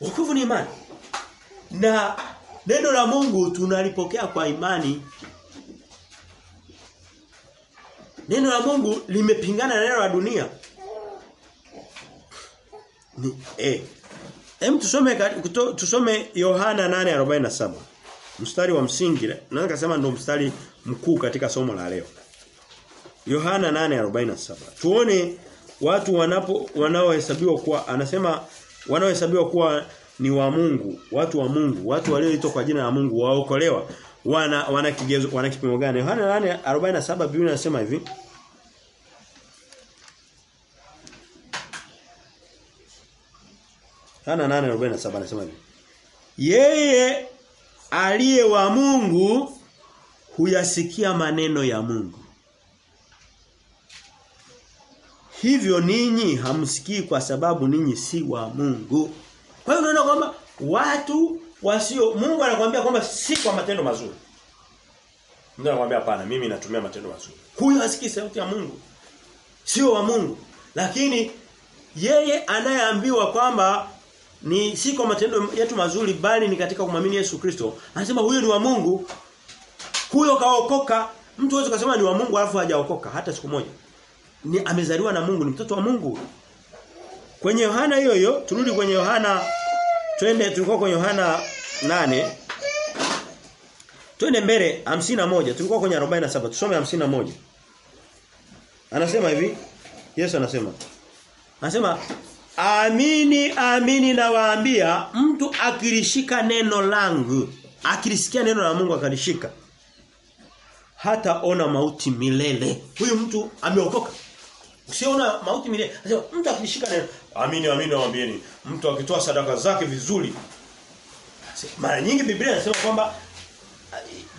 Wokovu ni imani. Na neno la Mungu tunalipokea kwa imani. Neno la Mungu limepingana na neno la dunia. Ni eh. Hem tusome tusome Yohana 8:47. Mstari wa msingi. Naweza kusema ndio mstari mkuu katika somo la leo. Yohana 8:47. Tuone watu wanapo wanaohesabiwa kuwa anasema wanaohesabiwa kuwa ni wa Mungu, watu wa Mungu, watu walioitwa kwa jina la Mungu waokolewa. Wana wana kigezo wana kipimo gani? Yohana 8:47 Biblia inasema hivi. Yohana 8:47 anasema hivi. Yeye aliye wa Mungu huyasikia maneno ya Mungu. Hivyo ninyi hamsikii kwa sababu ninyi si wa Mungu. Kwa hiyo unaona kwamba watu wasio Mungu anakuambia kwamba si kwa matendo mazuri. Mungu anakuambia hapana, mimi natumia matendo mazuri. Huyo hasikii sauti ya Mungu. Sio wa Mungu. Lakini yeye anayeambiwa kwamba ni si kwa matendo yetu mazuri bali ni katika kumwamini Yesu Kristo. Anasema huyo ni wa Mungu. Huyo kaokoka. Mtu hawezi kusema ni wa Mungu alafu hajaokoka hata siku moja. Ni amezaliwa na Mungu, ni mtoto wa Mungu. Kwenye Yohana hiyo hiyo, turudi kwenye Yohana twende tulikuwa kwenye Yohana 8. Twende mbele 51, tulikuwa kwenye 47, tusome 51. Anasema hivi, Yesu anasema. Anasema Amini amini nawaambia mtu akilishika neno langu akilisikia neno la Mungu akalishika hata ona mauti milele. Huyu mtu ameokoka. Usiona mauti milele. Anasema mtu akishika neno amini amini nawaambieni mtu akitoa sadaka zake vizuri. Mara nyingi Biblia inasema kwamba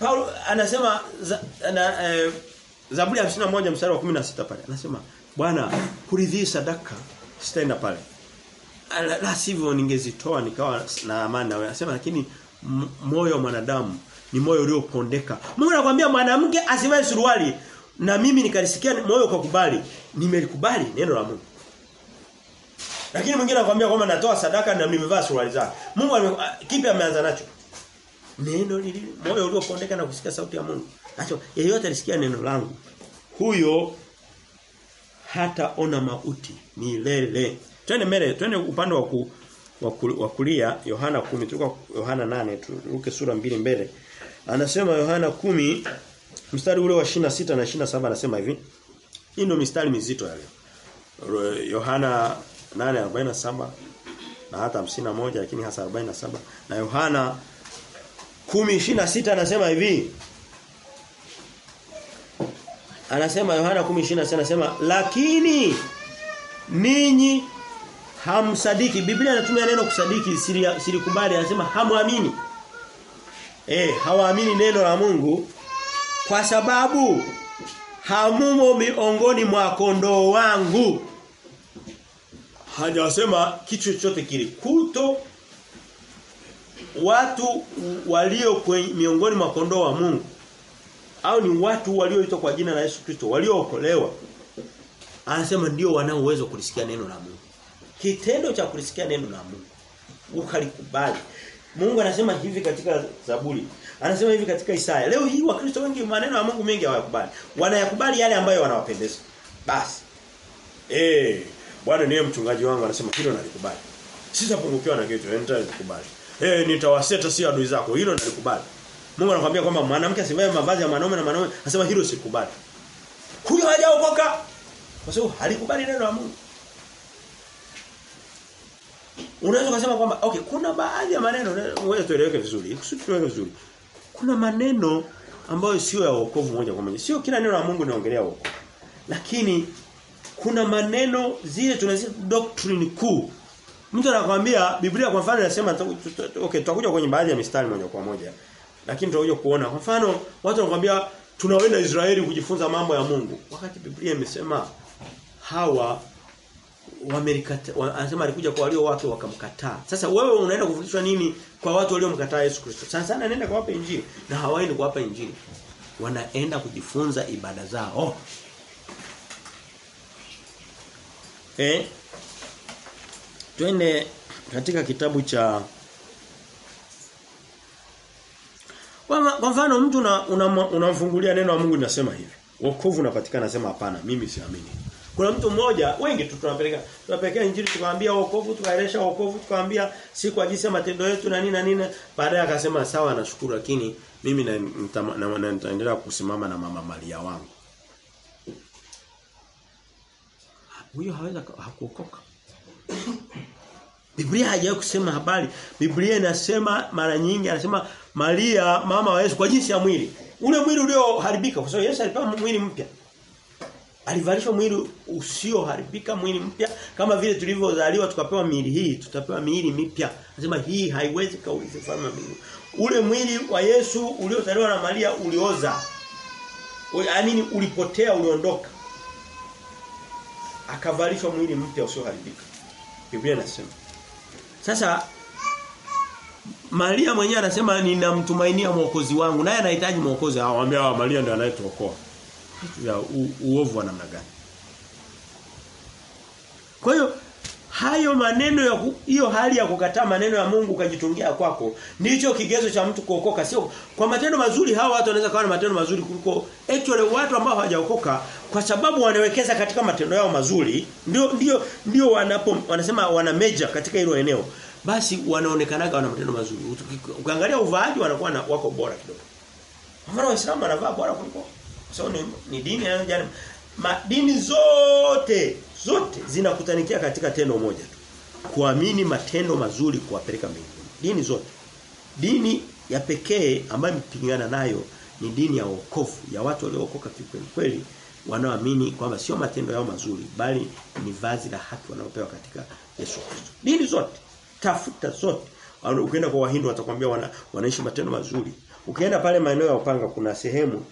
Paulo anasema za, na, eh, Zaburi 51 mstari wa 16 pale. Anasema Bwana kuridhii sadaka sitaenda pale. La, la sivyo ningezitoa nikawa na amani nawe. Anasema lakini moyo wa mwanadamu ni moyo uliopondeka. Mungu anakuambia mwanamke asivae suruali na mimi nikalisikia moyo kwa kubali. Nimelikubali neno la Mungu. Lakini mwingine anakuambia kwamba natoa sadaka na nimevaa suruali zake. Mungu kipi ameanza nacho? Neno lili moyo uliopondeka na kusikia sauti ya Mungu. Acho yeyote alisikia neno langu. Huyo hata ona mauti milele. Twende mbele, twende upande wa ku, wa kulia Yohana 10 tulikuwa Yohana 8 turuke sura mbili mbele. Anasema Yohana 10 mstari ule wa 26 na 27 anasema hivi. Hii ndio mistari mizito ya leo. Yohana 8:47 na hata 51 lakini hasa 47 na Yohana 10:26 anasema hivi. Anasema Yohana 10:26 anasema lakini ninyi hamsadiki. Biblia inatumia neno kusadiki silikubali anasema hamwamini. Eh, hawaamini neno la Mungu kwa sababu hamumo miongoni mwa kondoo wangu. Hajasema kitu chochote kile. Kuto watu walio miongoni mwa kondoo wa Mungu au ni watu walioitwa kwa jina la Yesu Kristo waliookolewa anasema ndio wanao uwezo kulisikia neno la Mungu kitendo cha kulisikia neno la Mungu ukalikubali Mungu anasema hivi katika Zaburi anasema hivi katika Isaya leo hii wakristo wengi maneno ya Mungu mengi hawayakubali wanayakubali yale ambayo wanawapendeza basi eh bwana niye mchungaji wangu anasema hilo nalikubali sitapungukiwa na kitu nitakubali. eh nitawaseta si adui zako hilo nalikubali Mungu anakuambia kwamba mwanamke asivae mavazi ya mwanaume na mwanaume anasema hilo sikubali. Huyo hajaokoka. Kwa sababu halikubali neno la Mungu. Unaweza kusema kwamba okay kuna baadhi ya maneno ngoja tueleweke vizuri. Kusudi tueleweke vizuri. Kuna maneno ambayo sio ya wokovu moja kwa moja. Sio kila neno la Mungu linaongelea wokovu. Lakini kuna maneno zile tunazita doctrine kuu. Mtu anakuambia Biblia kwa mfano inasema okay tutakuja kwenye baadhi ya mistari moja kwa moja. Lakini tutakuja kuona. Kwa mfano watu wanakuambia tunaenda Israeli kujifunza mambo ya Mungu. Wakati Biblia imesema hawa wamelikata anasema alikuja kwa walio wake wakamkataa. Sasa wewe unaenda kufundishwa nini kwa watu walio mkataa Yesu Kristo? Sana sana nenda kuwapa injili na hawaendi kuwapa injili. Wanaenda kujifunza ibada zao. Eh? Twende katika kitabu cha Kwa, kwa mfano mtu unamfungulia una, una neno la Mungu linasema hivi. Wokovu unapatikana nasema hapana mimi siamini. Kuna mtu mmoja wengi tu tunapeleka tunapelekea injili tukamwambia wokovu tukaelesha wokovu tukamwambia si kwa jinsi ya matendo yetu na nini na nini baadaye akasema sawa nashukuru lakini mimi na nitaendelea kusimama na mama Maria wangu. Huyo haweza hakuokoka. Biblia haijawahi kusema habari. Biblia inasema mara nyingi anasema Maria mama wa Yesu kwa jinsi ya mwili. Ule mwili ulioharibika kwa sababu Yesu alipewa mwili mpya. Alivalishwa mwili usioharibika mwili mpya kama vile tulivyozaliwa tukapewa miili hii tutapewa miili mipya. Anasema hii haiwezi kaulize falme mbinguni. Ule mwili wa Yesu uliozaliwa na Maria ulioza. Yaani ulipotea uliondoka. Akavalishwa mwili mpya usioharibika. Biblia inasema. Sasa Maria mwenyewe anasema ninamtumainia mwokozi wangu naye anahitaji mwokozi anamwambia Maria ndiye anayetuokoa. Vitu u, uovu wa namna gani? Kwa hiyo hayo maneno ya hiyo hali ya kukataa maneno ya Mungu ukajitungia kwako ndicho kigezo cha mtu kuokoka sio? Kwa matendo mazuri hawa watu wanaweza kuwa na matendo mazuri kuliko actually watu ambao hawajaokoka kwa sababu wanawekeza katika matendo yao mazuri ndio ndio ndio wanapo wanasema wana major katika hilo eneo basi wanaonekanaga wana matendo mazuri. Ukiangalia uvaaji wanakuwa na, wako bora kidogo. Mfano waislamu wanavaa bora kuliko so ni, ni dini yani dini zote zote zinakutanikia katika tendo moja tu. Kuamini matendo mazuri kuwapeleka mbinguni. Dini zote. Dini ya pekee ambayo mpingana nayo ni dini ya wokovu ya watu waliookoka kikweli kweli wanaoamini kwamba sio matendo yao mazuri bali ni vazi la haki wanaopewa katika Yesu Kristo. Dini zote, tafuta zote. Ukienda kwa Wahindu watakwambia wana, wanaishi matendo mazuri. Ukienda pale maeneo ya Upanga kuna sehemu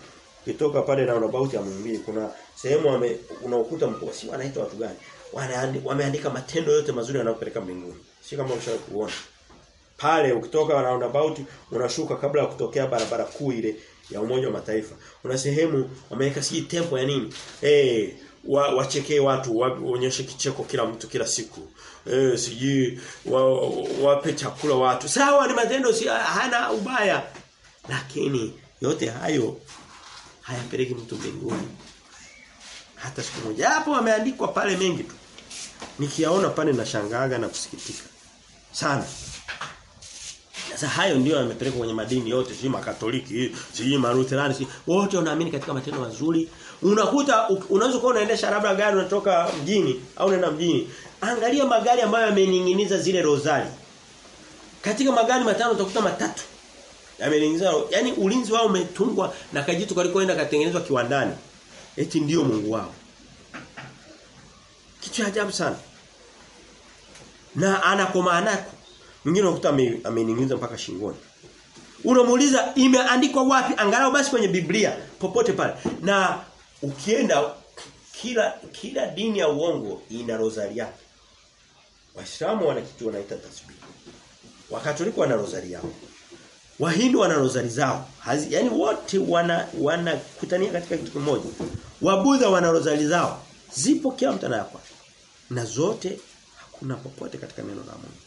Ukitoka pale na roundabout ya Muhimbili kuna sehemu wame unaokuta mkubwa si wanaita watu gani? Wameandika matendo yote mazuri yanayopeleka mbinguni. Si kama ushawahi kuona. Pale ukitoka roundabout unashuka kabla ya kutokea barabara kuu ile ya Umoja wa Mataifa. Una sehemu wameweka si tempo ya nini? Eh wa, wachekee watu waonyeshe kicheko kila mtu kila siku. Eh siji wa, wape chakula watu. Sawa ni matendo si hana ubaya. Lakini yote hayo hayapeleki mtu mbinguni. Hata siku moja. Hapo ameandikwa pale mengi tu. Nikiyaona pale nashangaga na kusikitika. Sana. Sasa hayo ndio yamepelekwa kwenye madini yote, si makatoliki, si marutherani, si wote wanaamini katika matendo mazuri. Unakuta unaweza kuwa unaendesha labda gari unatoka mjini au unaenda mjini. Angalia magari ambayo yameninginiza zile rozari. Katika magari matano utakuta matatu yameninginiza yani ulinzi wao umetungwa na kajitu kalikoenda katengenezwa kiwandani. Eti ndiyo Mungu wao. Kitu ajabu sana. Na anakoma anako. Mwingine unakuta ameninginiza mpaka shingoni. Unamuuliza imeandikwa wapi? Angalau basi kwenye Biblia popote pale. Na ukienda kila kila dini ya uongo ina rosari yake. Waislamu wana kitu wanaita tasbih. Wakatoliki wana rosari yao. Wahindu wana rozari zao. Hazi, yani wote wana wanakutania katika kitu kimoja. Wabudha wana rozari zao. Zipo kila mtu anayakwa. Na zote hakuna popote katika neno la Mungu.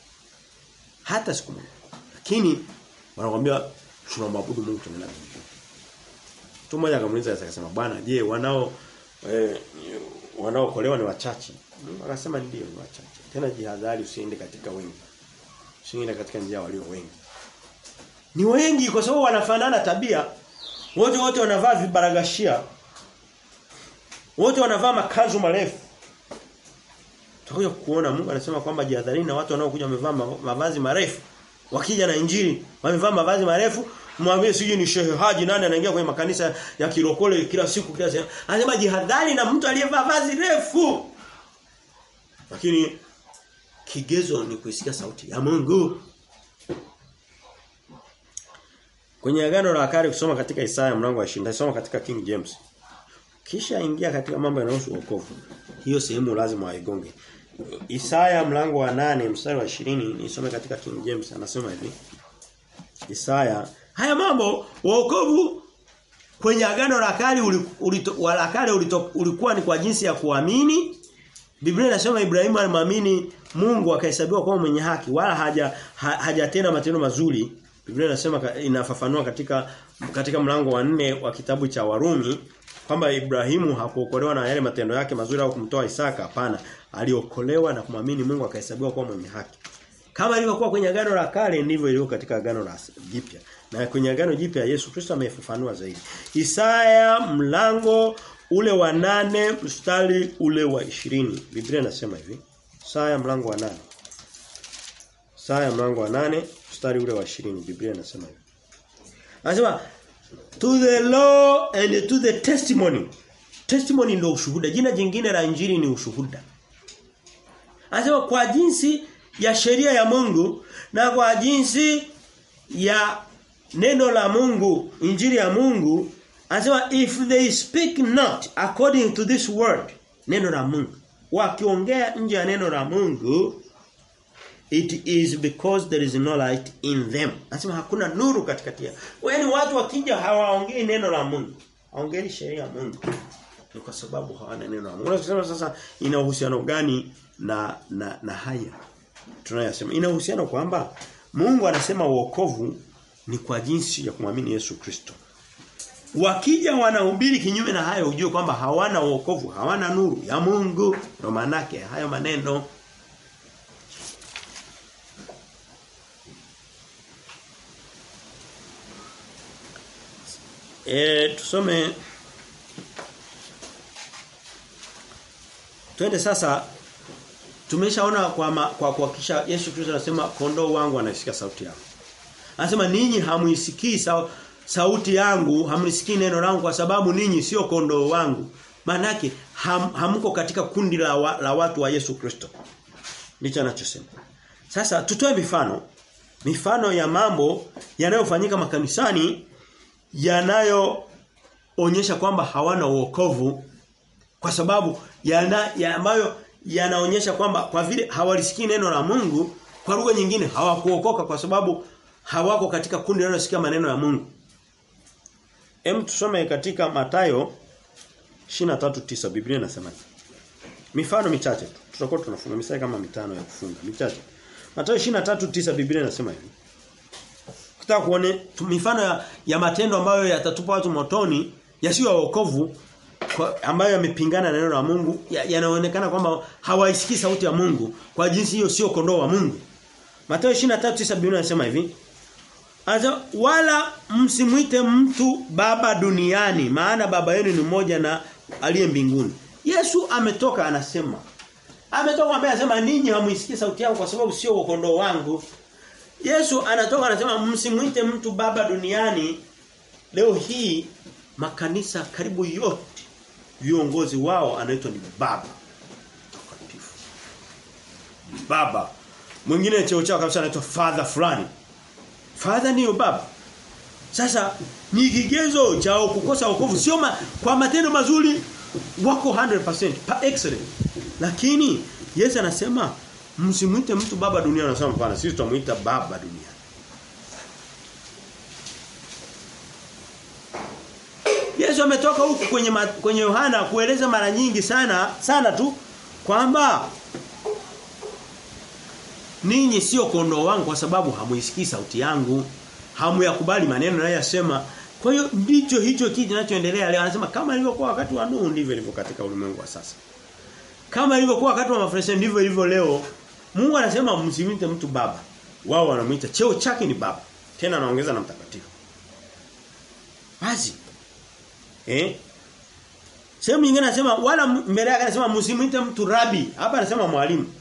Hata siku moja. Lakini wanakuambia tunamwabudu Mungu tena. Mtu mmoja akamuuliza akasema bwana je wanao eh, wanaokolewa ni wachache. Akasema ndio ni wachache. Tena jihadhari usiende katika wengi. Usiende katika njia walio wengi. Ni wengi kwa sababu wanafanana tabia. Wote wote wanavaa vibaragashia. Wote wanavaa makanzu marefu. Tutakuja kuona Mungu anasema kwamba jihadharini na watu wanaokuja wamevaa mavazi marefu. Wakija na injili, wamevaa mavazi marefu, mwambie siji ni shehe haji nani anaingia kwenye makanisa ya kirokole kila siku kila siku. Anasema jihadhari na mtu aliyevaa vazi refu. Lakini kigezo ni kuisikia sauti ya Mungu. Kwenye agano la kale kusoma katika Isaya mlango wa 20, soma katika King James. Kisha ingia katika mambo yanayohusu wokovu. Hiyo sehemu lazima waigonge. Isaya mlango wa nane mstari wa 20 nisome katika King James anasema hivi. Isaya haya mambo wokovu kwenye agano la kale la kale ulikuwa ni kwa jinsi ya kuamini Biblia inasema Ibrahimu alimwamini Mungu akahesabiwa kuwa mwenye haki wala haja ha, hajatenda matendo mazuri. Biblia inasema inafafanua katika katika mlango wa nne wa kitabu cha Warumi kwamba Ibrahimu hakuokolewa na yale matendo yake mazuri au kumtoa Isaka. Hapana aliokolewa na kumwamini Mungu akahesabiwa kuwa mwenye haki. Kama ilivyokuwa kwenye agano la kale ndivyo ilivyo katika agano la jipya. Na kwenye agano jipya Yesu Kristo amefafanua zaidi. Isaya mlango ule wa nane mstari ule wa ishirini. Biblia inasema hivi. Isaya mlango wa nane. Isaya mlango wa nane mstari ule wa ishirini Biblia inasema hivi Anasema to the law and to the testimony. Testimony ndio ushuhuda. Jina jingine la injili ni ushuhuda. Anasema kwa jinsi ya sheria ya Mungu na kwa jinsi ya neno la Mungu, injili ya Mungu, anasema if they speak not according to this word, neno la Mungu. Wakiongea nje ya neno la Mungu, It is because there is no light in them. Nasema hakuna nuru katikati yao. Yaani watu wakija hawaongei neno la Mungu. Haongei sheria ya Mungu. Ni kwa sababu hawana neno la Mungu. Unasema sasa ina uhusiano gani na na na haya? Tunayasema ina uhusiano kwamba Mungu anasema uokovu ni kwa jinsi ya kumwamini Yesu Kristo. Wakija wanahubiri kinyume na hayo ujue kwamba hawana uokovu hawana nuru ya Mungu. Ndio maana hayo maneno E, tusome Twende sasa tumeshaona kwa ma, kwa kuhakikisha Yesu Kristo anasema kondoo wangu anasikia sauti yangu. Anasema ninyi hamuisikii sa, sauti yangu, hamnisikii neno langu kwa sababu ninyi sio kondoo wangu. Manake ham, hamko katika kundi la, wa, la watu wa Yesu Kristo. Ndicho anachosema. Sasa tutoe mifano mifano ya mambo yanayofanyika makanisani yanayoonyesha kwamba hawana uokovu kwa sababu yana ya ambayo yanaonyesha kwamba kwa vile hawalisikii neno la Mungu kwa lugha nyingine hawakuokoka kwa sababu hawako katika kundi linalosikia maneno ya Mungu. Hem tusome katika Matayo 23:9 Biblia inasema Mifano michache tu. Tutakuwa tunafunga misali kama mitano ya kufunga, michache. Mathayo 23:9 Biblia inasema hivi. Kutaka kuone mifano ya, ya matendo ambayo yatatupa watu motoni yasiyo wokovu wokovu ambayo yamepingana na neno la Mungu yanaonekana ya kwamba hawaisikii sauti ya Mungu kwa jinsi hiyo sio kondoo wa Mungu. Mathayo 23:9 anasema hivi. Aza, wala msimwite mtu baba duniani maana baba yenu ni mmoja na aliye mbinguni. Yesu ametoka anasema Ametoka anasema ninyi hamuisikii sauti yangu kwa sababu sio kondoo wangu. Yesu anatoka anasema msimwite mtu baba duniani. Leo hii makanisa karibu yote viongozi wao anaitwa ni baba. Takatifu. Baba. Mwingine cheo chao kabisa anaitwa father fulani. Father niyo baba. Sasa ni kigezo cha kukosa wokovu sio ma, kwa matendo mazuri wako 100% pa excellent. Lakini Yesu anasema msimwite mtu baba duniani anasema hapana sisi tutamuita baba duniani. Yesu ametoka huku kwenye ma, kwenye Yohana kueleza mara nyingi sana sana tu kwamba ninyi sio kondoo wangu kwa sababu hamuisikii sauti yangu, hamuyakubali maneno ninayosema. Kwa hiyo ndicho hicho kitu kinachoendelea leo. Anasema kama ilivyokuwa wakati wa Nuhu ndivyo ilivyo katika ulimwengu wa sasa. Kama ilivyokuwa wakati wa mafarisayo ndivyo ilivyo leo. Mungu anasema msimite mtu baba. Wao wanamuita cheo chake ni baba. Tena anaongeza na mtakatifu. Basi. Eh? Sehemu nyingine anasema wala mbele yake anasema msimwite mtu rabi. Hapa anasema mwalimu.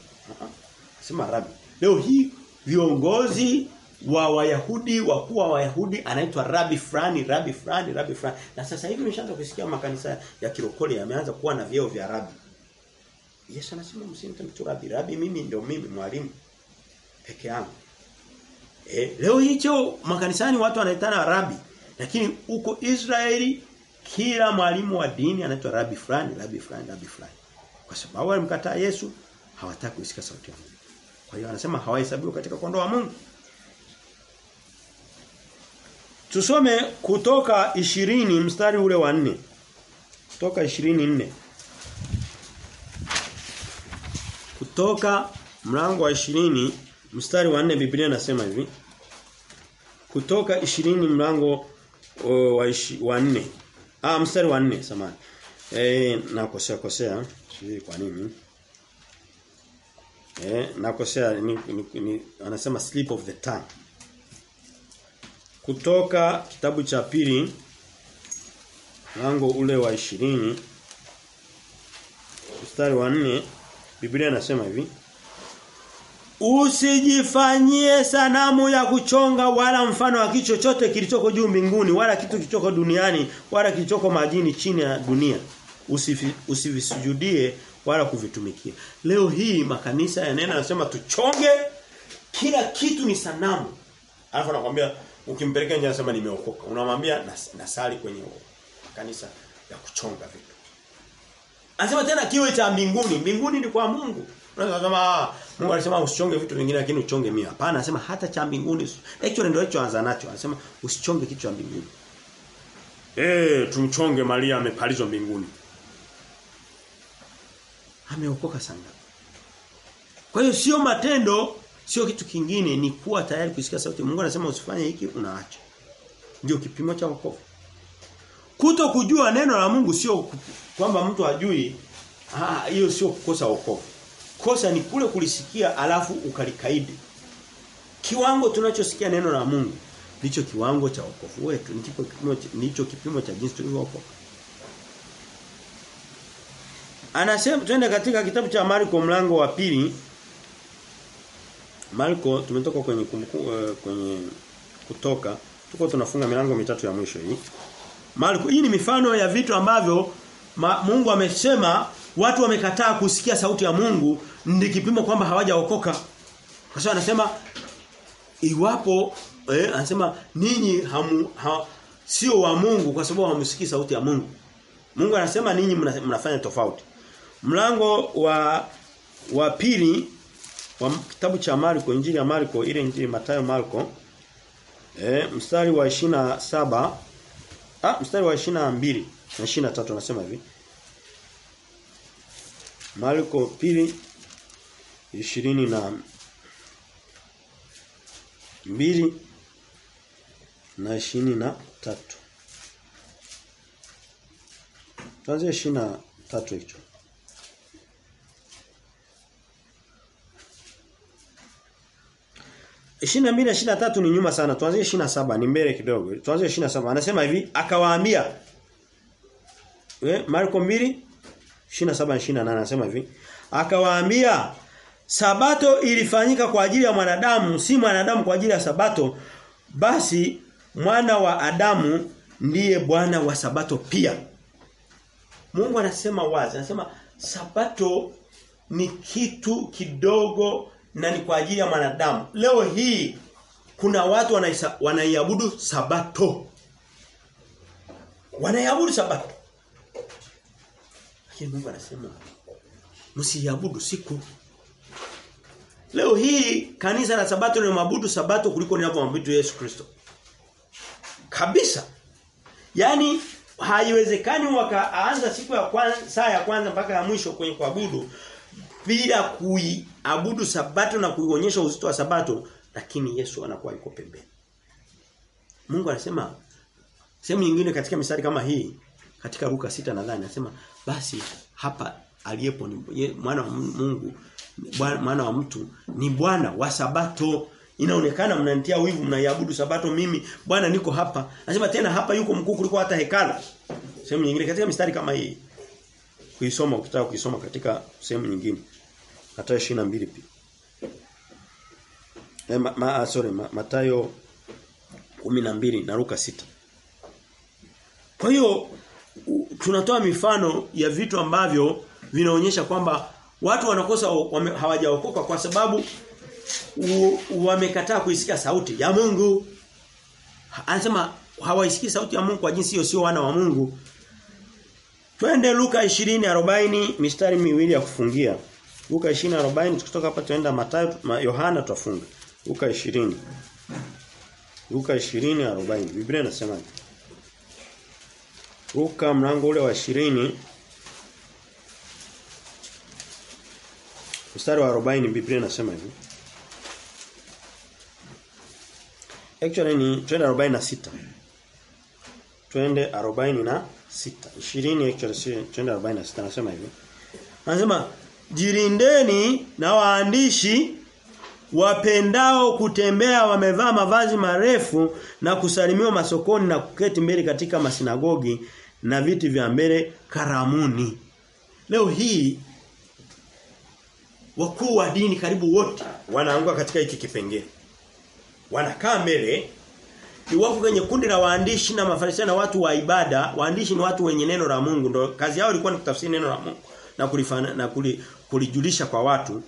Anasema rabi. Leo hii viongozi wa Wayahudi wakuu wa Wayahudi anaitwa rabi fulani rabi fulani rabi fulani na sasa hivi nimeshaanza kusikia makanisa ya kirokole yameanza kuwa na vyeo vya rabi Yesu anasema msimte msimturadhi rabi mimi ndio mimi mwalimu peke yangu. E, leo hicho makanisani watu wanaitana rabi lakini huko Israeli kila mwalimu wa dini anaitwa rabi fulani, rabi fulani, rabi fulani. Kwa sababu walimkataa Yesu hawataka kusikia sauti ya Mungu. Kwa hiyo anasema hawahesabiwi katika kondoo wa Mungu. Tusome kutoka ishirini mstari ule wa nne Kutoka 24. Kutoka mlango wa ishirini mstari wa 4 Biblia inasema hivi. Kutoka ishirini mlango wa wa 4. Ah mstari wa 4 samahani. Eh nakosea kosea. Sijui kwa nini. Eh nakosea ni, ni, ni, anasema slip of the tongue. Kutoka kitabu cha pili mlango ule wa ishirini mstari wa 4 Biblia inasema hivi Usijifanyie sanamu ya kuchonga wala mfano wa kitu chochote kilichoko juu mbinguni wala kitu kilichoko duniani wala kilichoko majini chini ya dunia. Usivisujudie wala kuvitumikia. Leo hii makanisa yanena yanasema tuchonge kila kitu ni sanamu. Alafu anakuambia ukimpelekea nje anasema nimeokoka. Unamwambia nas, nasali kwenye kanisa ya kuchonga vitu. Anasema tena kiwe cha mbinguni. Mbinguni ni kwa Mungu. Unaweza kusema Mungu alisema usichonge vitu vingine lakini uchonge mimi. Hapana, anasema hata cha mbinguni. Actually ndio hicho anza nacho. Anasema usichonge kitu cha mbinguni. Eh, tumchonge Maria amepalizwa mbinguni. Ameokoka sana. Kwa hiyo sio matendo, sio kitu kingine ni kuwa tayari kusikia sauti. Mungu anasema usifanye hiki unaacha. Ndio kipimo cha wokovu. Kuto kujua neno la Mungu sio kwamba mtu ajui ah hiyo sio kukosa wokovu. Kosa ni kule kulisikia alafu ukalikaidi. Kiwango tunachosikia neno la Mungu ndicho kiwango cha wokovu wetu, ndicho kipimo ndicho kipimo cha jinsi tulivyookoka. Anasema twende katika kitabu cha Marko mlango wa pili. Marko tumetoka kwenye kumku, uh, kwenye kutoka tuko tunafunga milango mitatu ya mwisho hii. Marko hii ni mifano ya vitu ambavyo ma, Mungu amesema watu wamekataa kusikia sauti ya Mungu ndi kipimo kwamba hawajaokoka. Kwa sababu anasema iwapo eh, anasema ninyi hamu, ha, sio wa Mungu kwa sababu hamsikii sauti ya Mungu. Mungu anasema ninyi mna, mnafanya tofauti. Mlango wa wa pili wa kitabu cha Marko, Injili ya Marko, ile Injili Mathayo Marko eh, mstari wa saba ah mstari wa 22 na 23 anasema hivi. Marko pili ishirini na mbili na ishirini na tatu Tuanze ishirini hicho. Ishirini na mbili na ishirini na tatu ni nyuma sana. Tuanzie ishirini na saba ni mbele kidogo. Tuanzie ishirini na saba Anasema hivi, akawaambia. Eh, Marko mbili 27 na 28 anasema hivi. Akawaambia Sabato ilifanyika kwa ajili ya mwanadamu, si mwanadamu kwa ajili ya Sabato. Basi mwana wa Adamu ndiye bwana wa Sabato pia. Mungu anasema wazi, anasema Sabato ni kitu kidogo na ni kwa ajili ya mwanadamu. Leo hii kuna watu wanaiabudu Sabato. Wanaiabudu Sabato. Lakini Mungu anasema msiiabudu siku. Leo hii kanisa la Sabato linaabudu Sabato kuliko linavyoabudu Yesu Kristo. Kabisa. Yaani haiwezekani wakaanza siku ya kwanza saa ya kwanza mpaka ya mwisho kwenye kuabudu bila kuiabudu Sabato na kuionyesha uzito wa Sabato lakini Yesu anakuwa yuko pembeni. Mungu anasema sehemu nyingine katika misali kama hii katika Luka sita nadhani anasema basi hapa aliyepo ni mwana wa Mungu mwana wa mtu ni bwana wa sabato. Inaonekana mnanitia wivu mnaiabudu sabato mimi bwana niko hapa. Anasema tena hapa yuko mkuu kuliko hata hekalu. Sehemu nyingine katika mistari kama hii kuisoma ukitaka kuisoma katika sehemu nyingine hata 22 pia eh, ma, ma, sorry ma, Matayo 12 na Luka 6 kwa hiyo tunatoa mifano ya vitu ambavyo vinaonyesha kwamba watu wanakosa hawajaokoka kwa sababu wamekataa kuisikia sauti ya Mungu. Anasema hawaisikii sauti ya Mungu kwa jinsi hiyo sio wana wa Mungu. Twende Luka 20:40 mistari miwili ya kufungia. Luka 20:40 tukitoka hapa tuenda Mathayo Yohana tutafunga. Luka 20. Luka 20:40 Biblia inasema Luka mlango ule wa 20 mstari wa 40 Biblia inasema hivi. Actually ni twende 46. Twende 46. 20 actually twende 46 anasema hivi. Anasema jirindeni na waandishi wapendao kutembea wamevaa mavazi marefu na kusalimiwa masokoni na kuketi mbele katika masinagogi na viti vya mbele karamuni. Leo hii wakuu wa dini karibu wote wanaanguka katika hiki kipengele. Wanakaa mbele ni wako kwenye kundi la waandishi na mafarisayo na watu wa ibada. Waandishi ni watu wenye neno la Mungu. Ndio kazi yao ilikuwa ni kutafsiri neno la Mungu na kulifana na kuli, kulijulisha kwa watu.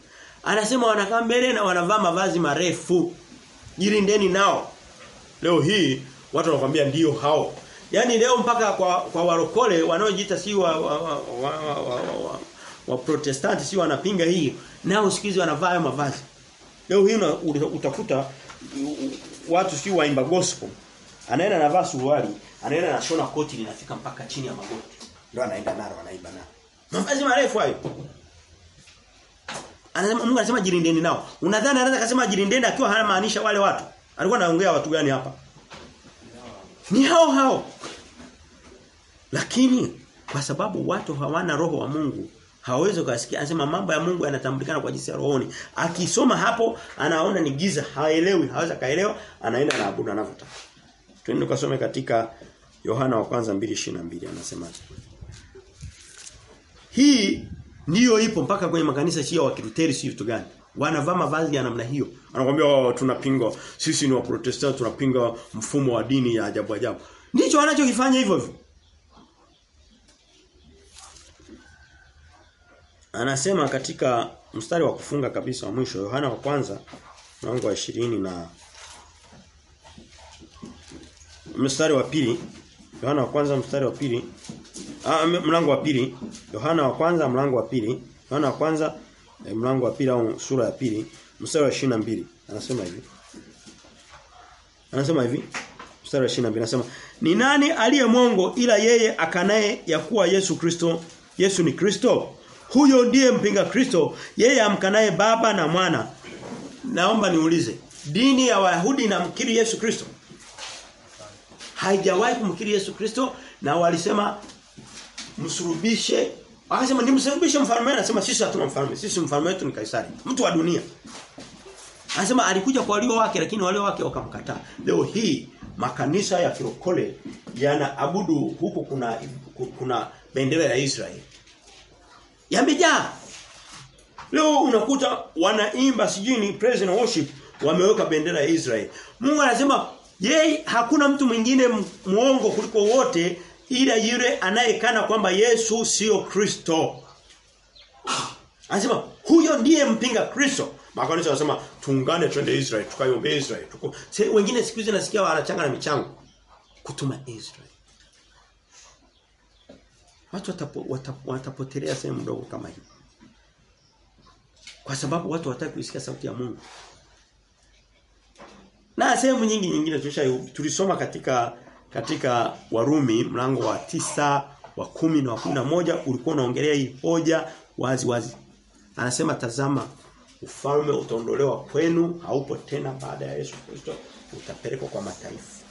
Anasema wanakaa mbele na wanavaa mavazi marefu. Jirindeni nao. Leo hii watu wanakuambia ndiyo hao. Yaani leo mpaka kwa kwa warokole wanaojiita si wa wa, wa, wa, wa, wa, wa, wa protestanti si wanapinga hii nao sikizi wanavaa hayo mavazi. Leo hii utakuta watu si waimba gospel. Anaenda anavaa suruali, anaenda anashona koti linafika mpaka chini ya magoti. Ndio anaenda nalo anaimba nalo. Mavazi marefu hayo. Anasema Mungu anasema jirindeni nao. Unadhani anaweza kusema jirindeni akiwa hana maanisha wale watu? Alikuwa anaongea watu gani hapa? Ni hao hao. Lakini kwa sababu watu hawana roho wa Mungu hawezi kusikia anasema mambo ya Mungu yanatambulikana kwa jinsi ya rohoni. Akisoma hapo anaona ni giza, haelewi, haweza kaelewa, anaenda na abudu anavyotaka. Twende tukasome katika Yohana wa kwanza 2:22 anasemaje? Hii ndiyo ipo mpaka kwenye makanisa sio wa Kiluteri sio vitu gani. Wanavaa mavazi ya namna hiyo. Anakuambia oh, tunapinga sisi ni wa Protestant tunapinga mfumo wa dini ya ajabu ajabu. Ndicho wanachokifanya hivyo hivyo. Anasema katika mstari wa kufunga kabisa wa mwisho Yohana wa kwanza mlango wa ishirini na mstari wa pili Yohana wa kwanza mstari wa pili mlango wa pili. Yohana wa kwanza mlango wa pili. Yohana wa kwanza eh, mlango wa pili au sura ya pili. Mstari wa 22 anasema hivi. Anasema hivi. Mstari wa 22 anasema ni nani aliye mwongo ila yeye akanaye ya kuwa Yesu Kristo? Yesu ni Kristo? Huyo ndiye mpinga Kristo. Yeye amkanaye baba na mwana. Naomba niulize dini ya Wayahudi inamkiri Yesu Kristo? Haijawahi kumkiri Yesu Kristo na walisema msurubishe. Akasema nimsurubishe mfalme anasema sisi hatuna mfalme. Sisi mfalme wetu ni Kaisari. Mtu wa dunia. Anasema alikuja kwa walio wake lakini walio wake wakamkataa. Leo hii makanisa ya kirokole yanaabudu. Huku kuna kuna bendera ya Israeli. Yamejaa. Leo unakuta wanaimba sijui ni praise and worship wameweka bendera ya Israeli. Mungu anasema yeye hakuna mtu mwingine muongo kuliko wote ila yule anayekana kwamba Yesu sio Kristo. Anasema huyo ndiye mpinga Kristo. Makanisa wanasema tuungane twende Israel, tukaiombee Israel. Tuko Se, wengine siku hizi nasikia wanachanga na michango kutuma Israel. Watu watapo, watapo, watapotelea sehemu ndogo kama hii. Kwa sababu watu hawataka kusikia sauti ya Mungu. Na sehemu nyingi nyingine tulisoma katika katika Warumi mlango wa tisa wa kumi na wa kumi na moja ulikuwa unaongelea hii hoja wazi wazi. Anasema tazama ufalme utaondolewa kwenu haupo tena baada ya Yesu Kristo utapelekwa kwa mataifa.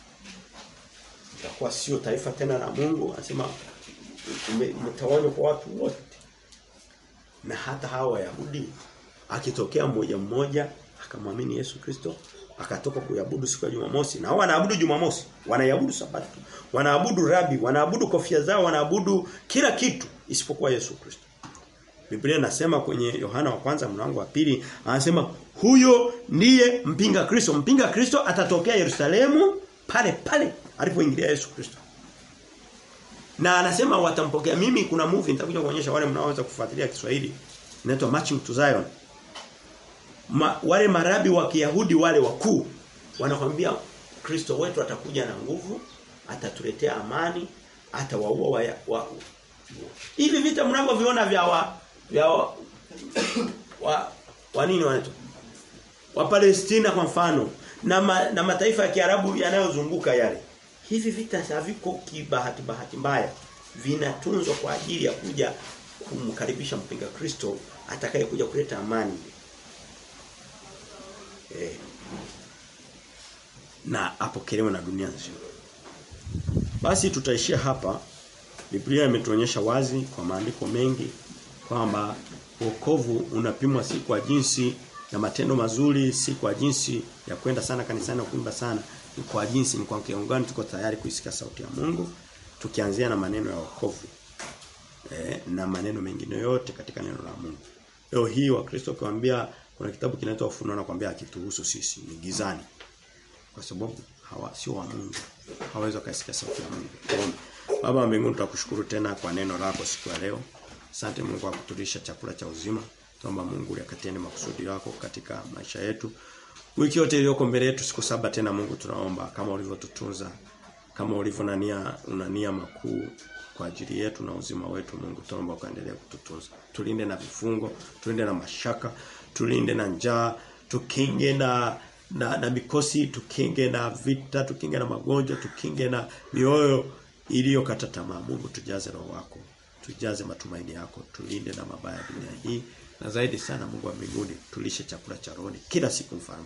Itakuwa sio taifa tena la Mungu anasema umetawanywa kwa watu wote. Na hata hawa Wayahudi akitokea mmoja mmoja akamwamini Yesu Kristo akatoka kuabudu siku ya Jumamosi. Na wanaabudu Jumamosi. Wanaabudu sabato. Wanaabudu rabi. Wanaabudu kofia zao. Wanaabudu kila kitu isipokuwa Yesu Kristo. Biblia inasema kwenye Yohana wa kwanza mlango wa pili anasema huyo ndiye mpinga Kristo. Mpinga Kristo atatokea Yerusalemu pale pale alipoingilia Yesu Kristo. Na anasema watampokea mimi. Kuna movie nitakuja kuonyesha wale mnaoweza kufuatilia Kiswahili. Inaitwa Marching to Zion Ma, wale marabi wa Kiyahudi wale wakuu wanakwambia Kristo wetu atakuja na nguvu, atatuletea amani, atawaua wa, hivi vita mnavyoviona vya wa, vya wa, wa, wa nini wanaitwa? Wa Palestina kwa mfano na, ma, na mataifa ya Kiarabu yanayozunguka yale. Hivi vita haviko kibahati bahati mbaya. Vinatunzwa kwa ajili ya kuja kumkaribisha mpinga Kristo atakayekuja kuleta amani. Eh. Na apokelewe na dunia nzima. Basi tutaishia hapa. Biblia imetuonyesha wazi kwa maandiko mengi kwamba wokovu unapimwa si kwa jinsi ya matendo mazuri, si kwa jinsi ya kwenda sana kanisani na kuimba sana, ni kwa jinsi ni kwa kiwango tuko tayari kuisikia sauti ya Mungu, tukianzia na maneno ya wokovu. Eh, na maneno mengine yote katika neno la Mungu. Leo hii wakristo kuambia kuna kitabu kinaitwa Ufunuo na kwambia akituhusu sisi ni gizani. Kwa sababu hawa sio wa Mungu. Hawezi kusikia sauti ya Mungu. Baba mbinguni tunakushukuru tena kwa neno lako siku ya leo. Asante Mungu kwa kutulisha chakula cha uzima. Tuomba Mungu yakatende makusudi yako katika maisha yetu. Wiki yote iliyoko mbele yetu siku saba tena Mungu tunaomba kama ulivyotutunza kama ulivyonania unania makuu kwa ajili yetu na uzima wetu Mungu tunaomba ukaendelee kututunza. Tulinde na vifungo, tulinde na mashaka, tulinde na njaa, tukinge na na, na mikosi, tukinge na vita, tukinge na magonjwa, tukinge na mioyo iliyokata tamaa. Mungu tujaze roho wako, tujaze matumaini yako, tulinde na mabaya ya dunia hii. Na zaidi sana Mungu wa mbinguni tulishe chakula cha rohoni kila siku mfano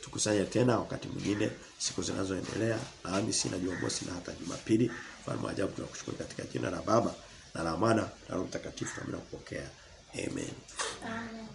tukusanye tena wakati mwingine siku zinazoendelea. Alhamisi na Jumamosi na hata Jumapili. Mfano ajabu tunakushukuru katika jina la Baba na la Mwana na Roho Mtakatifu tunapokea amen. Amen.